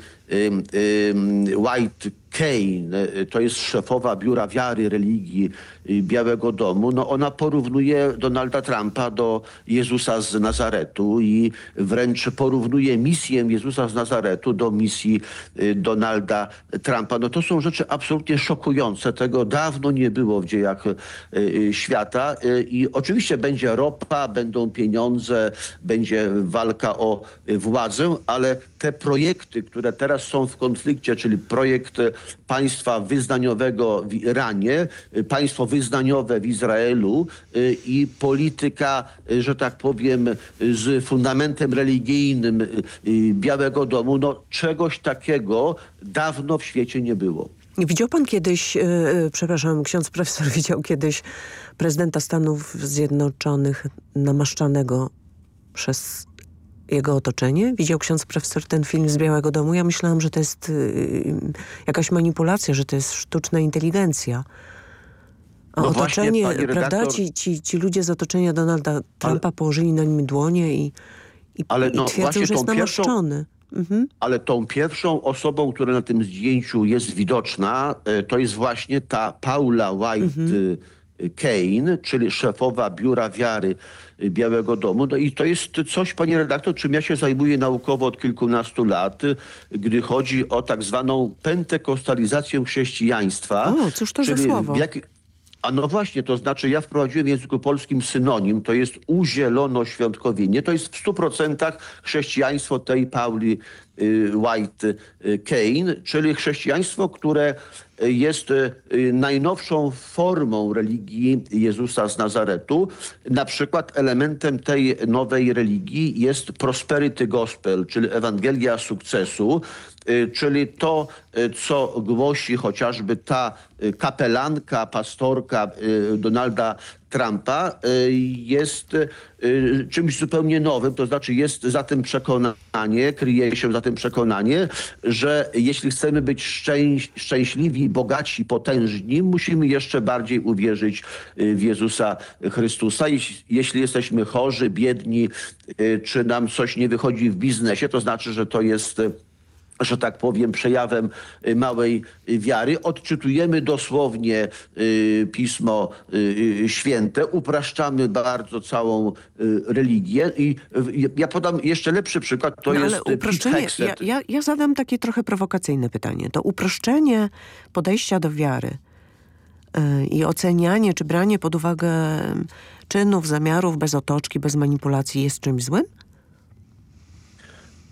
White Kane, to jest szefowa Biura Wiary, Religii y, Białego Domu, no ona porównuje Donalda Trumpa do Jezusa z Nazaretu i wręcz porównuje misję Jezusa z Nazaretu do misji y, Donalda Trumpa. No to są rzeczy absolutnie szokujące. Tego dawno nie było w dziejach y, y, świata Y, i oczywiście będzie ropa, będą pieniądze, będzie walka o y, władzę, ale te projekty, które teraz są w konflikcie, czyli projekt państwa wyznaniowego w Iranie, państwo wyznaniowe w Izraelu y, i polityka, y, że tak powiem, z fundamentem religijnym y, Białego Domu, no czegoś takiego dawno w świecie nie było. Widział pan kiedyś, yy, przepraszam, ksiądz profesor widział kiedyś prezydenta Stanów Zjednoczonych namaszczanego przez jego otoczenie? Widział ksiądz profesor ten film z Białego Domu? Ja myślałam, że to jest yy, jakaś manipulacja, że to jest sztuczna inteligencja. A No właśnie, otoczenie, prawda, redaktor- ci, ci, ci ludzie z otoczenia Donalda Trumpa położyli na nim dłonie i, i, Ale i no twierdzą, właśnie że jest tą pierwszą- namaszczony. Mhm. Ale tą pierwszą osobą, która na tym zdjęciu jest widoczna, e, to jest właśnie ta Paula White e, Kane, czyli szefowa Biura Wiary Białego Domu. No i to jest coś, panie redaktor, czym ja się zajmuję naukowo od kilkunastu lat, gdy chodzi o tak zwaną pentekostalizację chrześcijaństwa. O, cóż to za czyli słowo? W jaki, a no właśnie, to znaczy ja wprowadziłem w języku polskim synonim, to jest uzielonoświątkowienie. To jest w 100% chrześcijaństwo tej Pauli y, White y, Kane, czyli chrześcijaństwo, które y, jest najnowszą formą religii Jezusa z Nazaretu. Na przykład elementem tej nowej religii jest prosperity gospel, czyli Ewangelia sukcesu, czyli to, y, co głosi chociażby ta y, kapelanka, pastorka y, Donalda Trumpa, y, jest y, czymś zupełnie nowym, to znaczy jest za tym przekonanie, kryje się za tym przekonanie, że jeśli chcemy być szczęś, szczęśliwi, bogaci, potężni, musimy jeszcze bardziej uwierzyć y, w Jezusa Chrystusa. Jeśli, jesteśmy chorzy, biedni, y, czy nam coś nie wychodzi w biznesie, to znaczy, że to jest y, że tak powiem, przejawem y, małej y, wiary. Odczytujemy dosłownie y, Pismo Święte, upraszczamy bardzo całą religię i ja podam jeszcze lepszy przykład, to no, jest ale uproszczenie, ja, ja, ja zadam takie trochę prowokacyjne pytanie. To uproszczenie podejścia do wiary i ocenianie czy branie pod uwagę czynów, zamiarów bez otoczki, bez manipulacji jest czymś złym?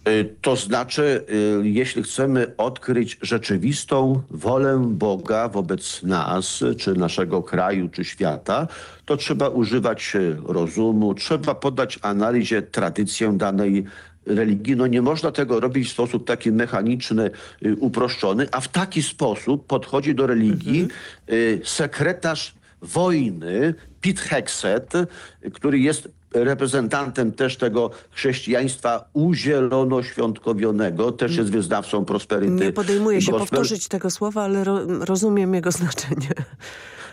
Y, To znaczy, y, jeśli chcemy odkryć rzeczywistą wolę Boga wobec nas, czy naszego kraju, czy świata, to trzeba używać y, rozumu, trzeba poddać analizie tradycję danej religii. No nie można tego robić w sposób taki mechaniczny, uproszczony, a w taki sposób podchodzi do religii y, sekretarz wojny Pete Hexet, który jest reprezentantem też tego chrześcijaństwa uzielonoświątkowionego, też jest wyznawcą prosperity. Nie podejmuję się gospel. powtórzyć tego słowa, ale ro, rozumiem jego znaczenie.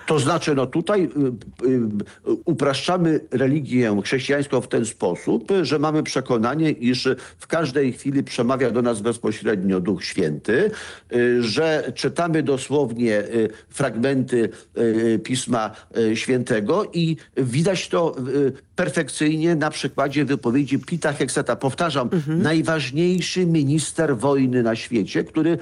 To znaczy, no tutaj y, y, y, upraszczamy religię chrześcijańską w ten sposób, że mamy przekonanie, iż w każdej chwili przemawia do nas bezpośrednio Duch Święty, że czytamy dosłownie fragmenty Pisma Świętego i widać to perfekcyjnie na przykładzie wypowiedzi Pita Hekseta. Powtarzam, najważniejszy minister wojny na świecie, który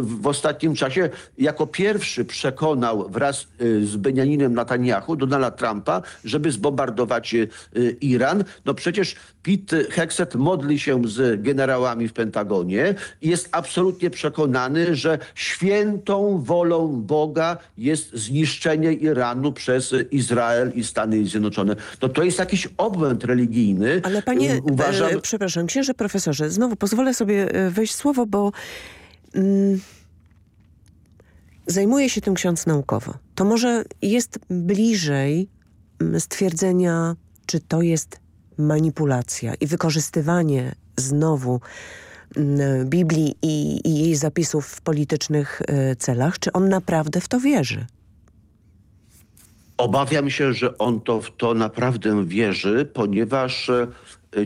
w ostatnim czasie jako pierwszy przekonał wraz y, z Benjaninem Netanyahu, Donalda Trumpa, żeby zbombardować y, y, Iran. No przecież Pete Hekset modli się z generałami w Pentagonie i jest absolutnie przekonany, że świętą wolą Boga jest zniszczenie Iranu przez Izrael i Stany Zjednoczone. No to jest jakiś obłęd religijny. Ale panie, Y, Uważam, e, przepraszam, księże profesorze, znowu pozwolę sobie e, wejść słowo, bo mm, zajmuje się tym ksiądz naukowo. To może jest bliżej mm, stwierdzenia, czy to jest manipulacja i wykorzystywanie znowu mm, Biblii i, i jej zapisów w politycznych e, celach, czy on naprawdę w to wierzy? Obawiam się, że on to w to naprawdę wierzy, ponieważ e,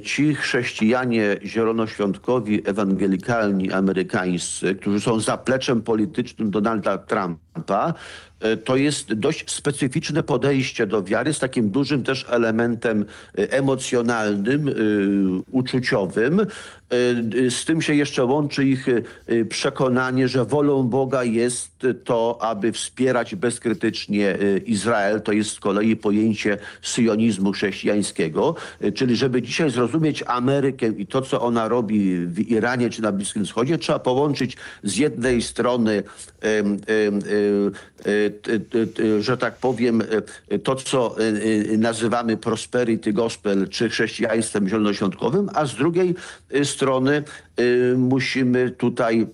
ci chrześcijanie zielonoświątkowi, ewangelikalni, amerykańscy, którzy są zapleczem politycznym Donalda Trumpa, e, to jest dość specyficzne podejście do wiary z takim dużym też elementem e, emocjonalnym, e, uczuciowym. E, Z tym się jeszcze łączy ich e, przekonanie, że wolą Boga jest to, aby wspierać bezkrytycznie e, Izrael. To jest z kolei pojęcie syjonizmu chrześcijańskiego. E, Czyli żeby dzisiaj zrozumieć Amerykę i to, co ona robi w Iranie czy na Bliskim Wschodzie, trzeba połączyć z jednej strony, e, e, że tak powiem, e, to, co e, e, nazywamy prosperity gospel, czy chrześcijaństwem zielonoświątkowym, a z drugiej e, strony e, musimy tutaj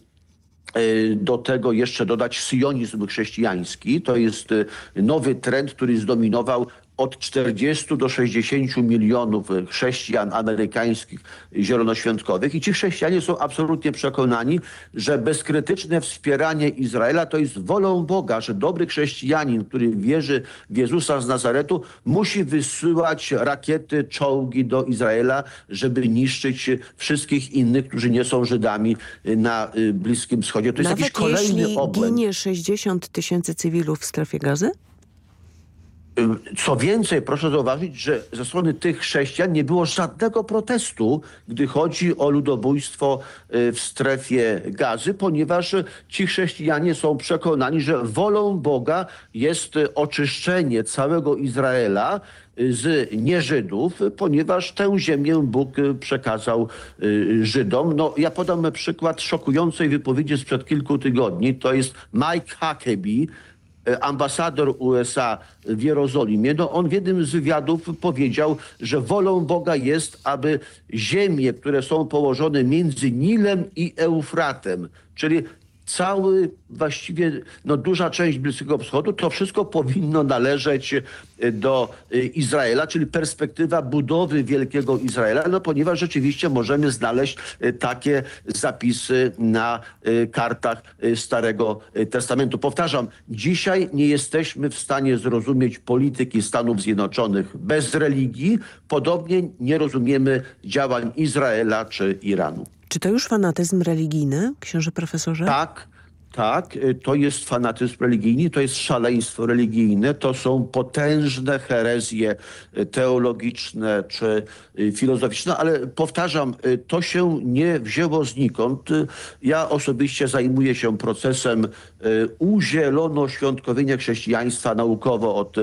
e, do tego jeszcze dodać sionizm chrześcijański. To jest e, nowy trend, który zdominował od 40 do 60 milionów chrześcijan amerykańskich zielonoświątkowych i ci chrześcijanie są absolutnie przekonani, że bezkrytyczne wspieranie Izraela to jest wolą Boga, że dobry chrześcijanin, który wierzy w Jezusa z Nazaretu, musi wysyłać rakiety, czołgi do Izraela, żeby niszczyć wszystkich innych, którzy nie są Żydami na y, Bliskim Wschodzie. To jest jakiś Nawet kolejny jeśli obłęd. ginie 60 tysięcy cywilów w strefie gazy? Co więcej, proszę zauważyć, że ze strony tych chrześcijan nie było żadnego protestu, gdy chodzi o ludobójstwo y, w strefie gazy, ponieważ ci chrześcijanie są przekonani, że wolą Boga jest oczyszczenie całego Izraela y, z nieżydów, ponieważ tę ziemię Bóg y, przekazał Żydom. No, ja podam przykład szokującej wypowiedzi sprzed kilku tygodni. To jest Mike Huckabee, ambasador USA w Jerozolimie, no on w jednym z wywiadów powiedział, że wolą Boga jest, aby ziemie, które są położone między Nilem i Eufratem, czyli cały, właściwie no, duża część Bliskiego Wschodu, to wszystko powinno należeć e, do e, Izraela, czyli perspektywa budowy Wielkiego Izraela, no ponieważ rzeczywiście możemy znaleźć e, takie zapisy na kartach Starego Testamentu. Powtarzam, dzisiaj nie jesteśmy w stanie zrozumieć polityki Stanów Zjednoczonych bez religii, podobnie nie rozumiemy działań Izraela czy Iranu. Czy to już fanatyzm religijny, księże profesorze? Tak, tak, y, to jest fanatyzm religijny, to jest szaleństwo religijne, to są potężne herezje y, teologiczne czy y, filozoficzne, ale powtarzam, to się nie wzięło znikąd. Ja osobiście zajmuję się procesem uzielonoświątkowienia chrześcijaństwa naukowo od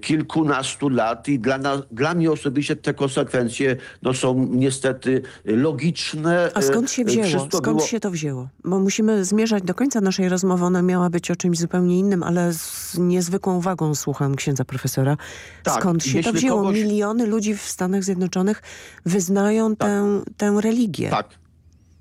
kilkunastu lat i dla, na, dla mnie osobiście te konsekwencje no, są niestety logiczne. A skąd się wzięło? wszystko Skąd było- się to wzięło? Bo musimy zmierzać do końca naszej rozmowy. Ona miała być o czymś zupełnie innym, ale z niezwykłą uwagą słucham księdza profesora. Tak, Skąd się to wzięło? kogoś- Miliony ludzi w Stanach Zjednoczonych wyznają tę, tę religię. Tak,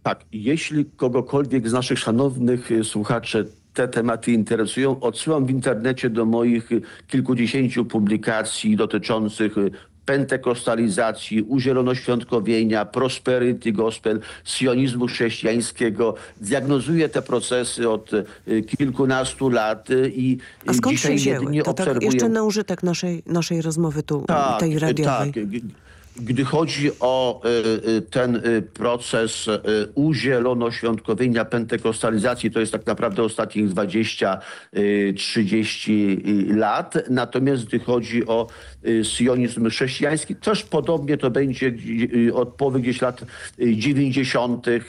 tak. Jeśli kogokolwiek z naszych szanownych y, słuchaczy te tematy interesują, odsyłam w internecie do moich kilkudziesięciu publikacji dotyczących y, pentekostalizacji, uzielonoświątkowienia, prosperity gospel, sionizmu chrześcijańskiego. Diagnozuję te procesy od y, kilkunastu lat y, i A y, skąd się dzisiaj wzięły? jedynie To tak obserwuję... jeszcze na użytek naszej, naszej rozmowy tu, Tak, tej radiowej. tak. Gdy chodzi o ten proces uzielonoświątkowienia, pentekostalizacji, to jest tak naprawdę ostatnich 20-30 lat. Natomiast gdy chodzi o y, sionizm chrześcijański, też podobnie to będzie y, od połowy gdzieś lat y, 90. y,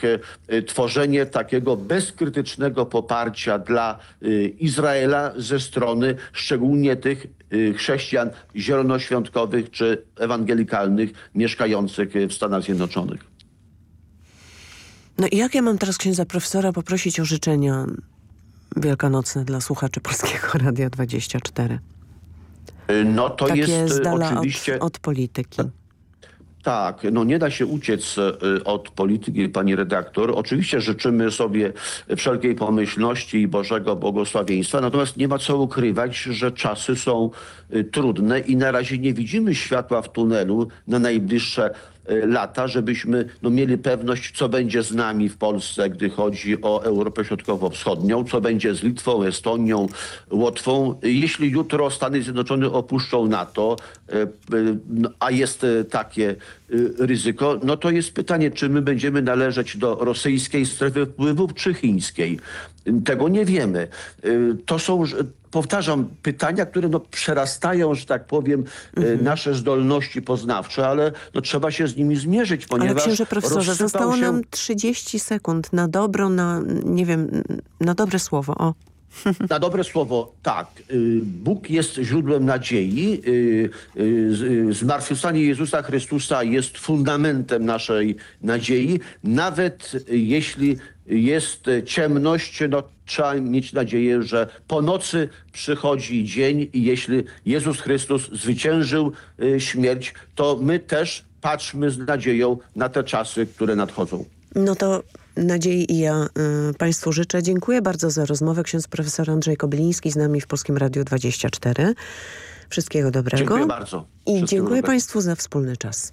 y, tworzenie takiego bezkrytycznego poparcia dla y, Izraela ze strony szczególnie tych y, chrześcijan zielonoświątkowych czy ewangelikalnych mieszkających y, w Stanach Zjednoczonych. No i jak ja mam teraz księdza profesora poprosić o życzenia wielkanocne dla słuchaczy Polskiego Radia 24? Y, No to Takie jest y, oczywiście... od, od polityki. Tak, no nie da się uciec y, od polityki, pani redaktor. Oczywiście życzymy sobie wszelkiej pomyślności i Bożego błogosławieństwa, natomiast nie ma co ukrywać, że czasy są trudne i na razie nie widzimy światła w tunelu na najbliższe lata, żebyśmy no, mieli pewność, co będzie z nami w Polsce, gdy chodzi o Europę Środkowo-Wschodnią, co będzie z Litwą, Estonią, Łotwą. Jeśli jutro Stany Zjednoczone opuszczą NATO, y, y, no, a jest y, takie y, ryzyko, no to jest pytanie, czy my będziemy należeć do rosyjskiej strefy wpływów, czy chińskiej. Tego nie wiemy. Y, To są, powtarzam, pytania, które no przerastają, że tak powiem, y, nasze zdolności poznawcze, ale no trzeba się z nimi zmierzyć, Ale ponieważ księże profesorze, zostało się... nam 30 sekund na dobro, na, nie wiem, na dobre słowo. O. Na dobre słowo, tak. y, Bóg jest źródłem nadziei. y, y, Zmartwychwstanie Jezusa Chrystusa jest fundamentem naszej nadziei. Nawet jeśli jest ciemność, no, trzeba mieć nadzieję, że po nocy przychodzi dzień i jeśli Jezus Chrystus zwyciężył śmierć, to my też patrzmy z nadzieją na te czasy, które nadchodzą. No to nadziei i ja y, Państwu życzę. Dziękuję bardzo za rozmowę. Ksiądz profesor Andrzej Kobyliński z nami w Polskim Radiu 24. Wszystkiego dobrego. Dziękuję bardzo. I dziękuję dobrego. Państwu za wspólny czas.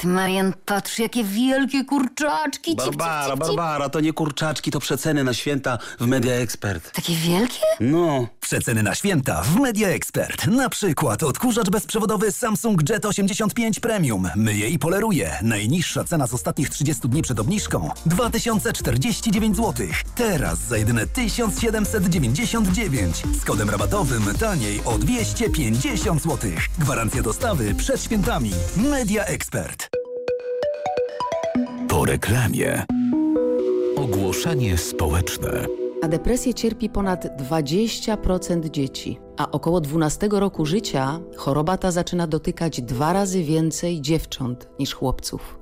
Ty, Marian, patrz, jakie wielkie kurczaczki. Cip, cip, Barbara, cip, cip. Barbara, to nie kurczaczki, to przeceny na święta w Media Expert. Takie wielkie? No. Przeceny na święta w Media Expert. Na przykład odkurzacz bezprzewodowy Samsung Jet 85 Premium. Myje i poleruje. Najniższa cena z ostatnich 30 dni przed obniżką 2049 zł. Teraz za jedyne 1799. Z kodem rabatowym taniej o 250 zł. Gwarancja dostawy przed świętami. Media Expert. Reklamie. Ogłoszenie społeczne. A depresję cierpi ponad 20% dzieci. A około 12 roku życia choroba ta zaczyna dotykać dwa razy więcej dziewcząt niż chłopców.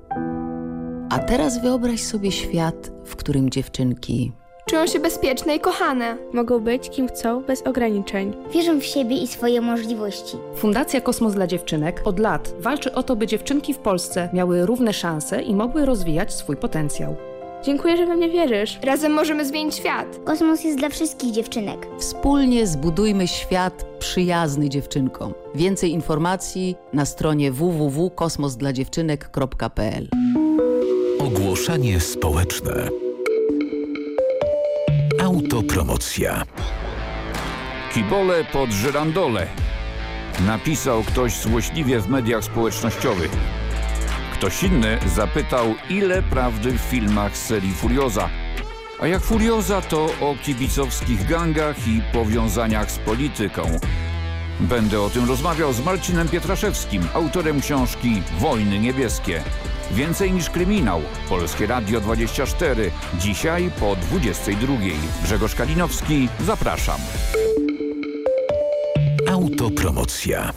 A teraz wyobraź sobie świat, w którym dziewczynki Czują się bezpieczne i kochane. Mogą być kim chcą, bez ograniczeń. Wierzą w siebie i swoje możliwości. Fundacja Kosmos dla Dziewczynek od lat walczy o to, by dziewczynki w Polsce miały równe szanse i mogły rozwijać swój potencjał. Dziękuję, że we mnie wierzysz. Razem możemy zmienić świat. Kosmos jest dla wszystkich dziewczynek. Wspólnie zbudujmy świat przyjazny dziewczynkom. Więcej informacji na stronie www.kosmosdladziewczynek.pl Ogłoszenie społeczne. Autopromocja. Kibole pod żyrandole. Napisał ktoś złośliwie w mediach społecznościowych. Ktoś inny zapytał, ile prawdy w filmach z serii Furioza. A jak Furioza, to o kibicowskich gangach i powiązaniach z polityką. Będę o tym rozmawiał z Marcinem Pietraszewskim, autorem książki Wojny Niebieskie. Więcej niż kryminał. Polskie Radio 24. Dzisiaj po 22. Grzegorz Kalinowski. Zapraszam. Autopromocja.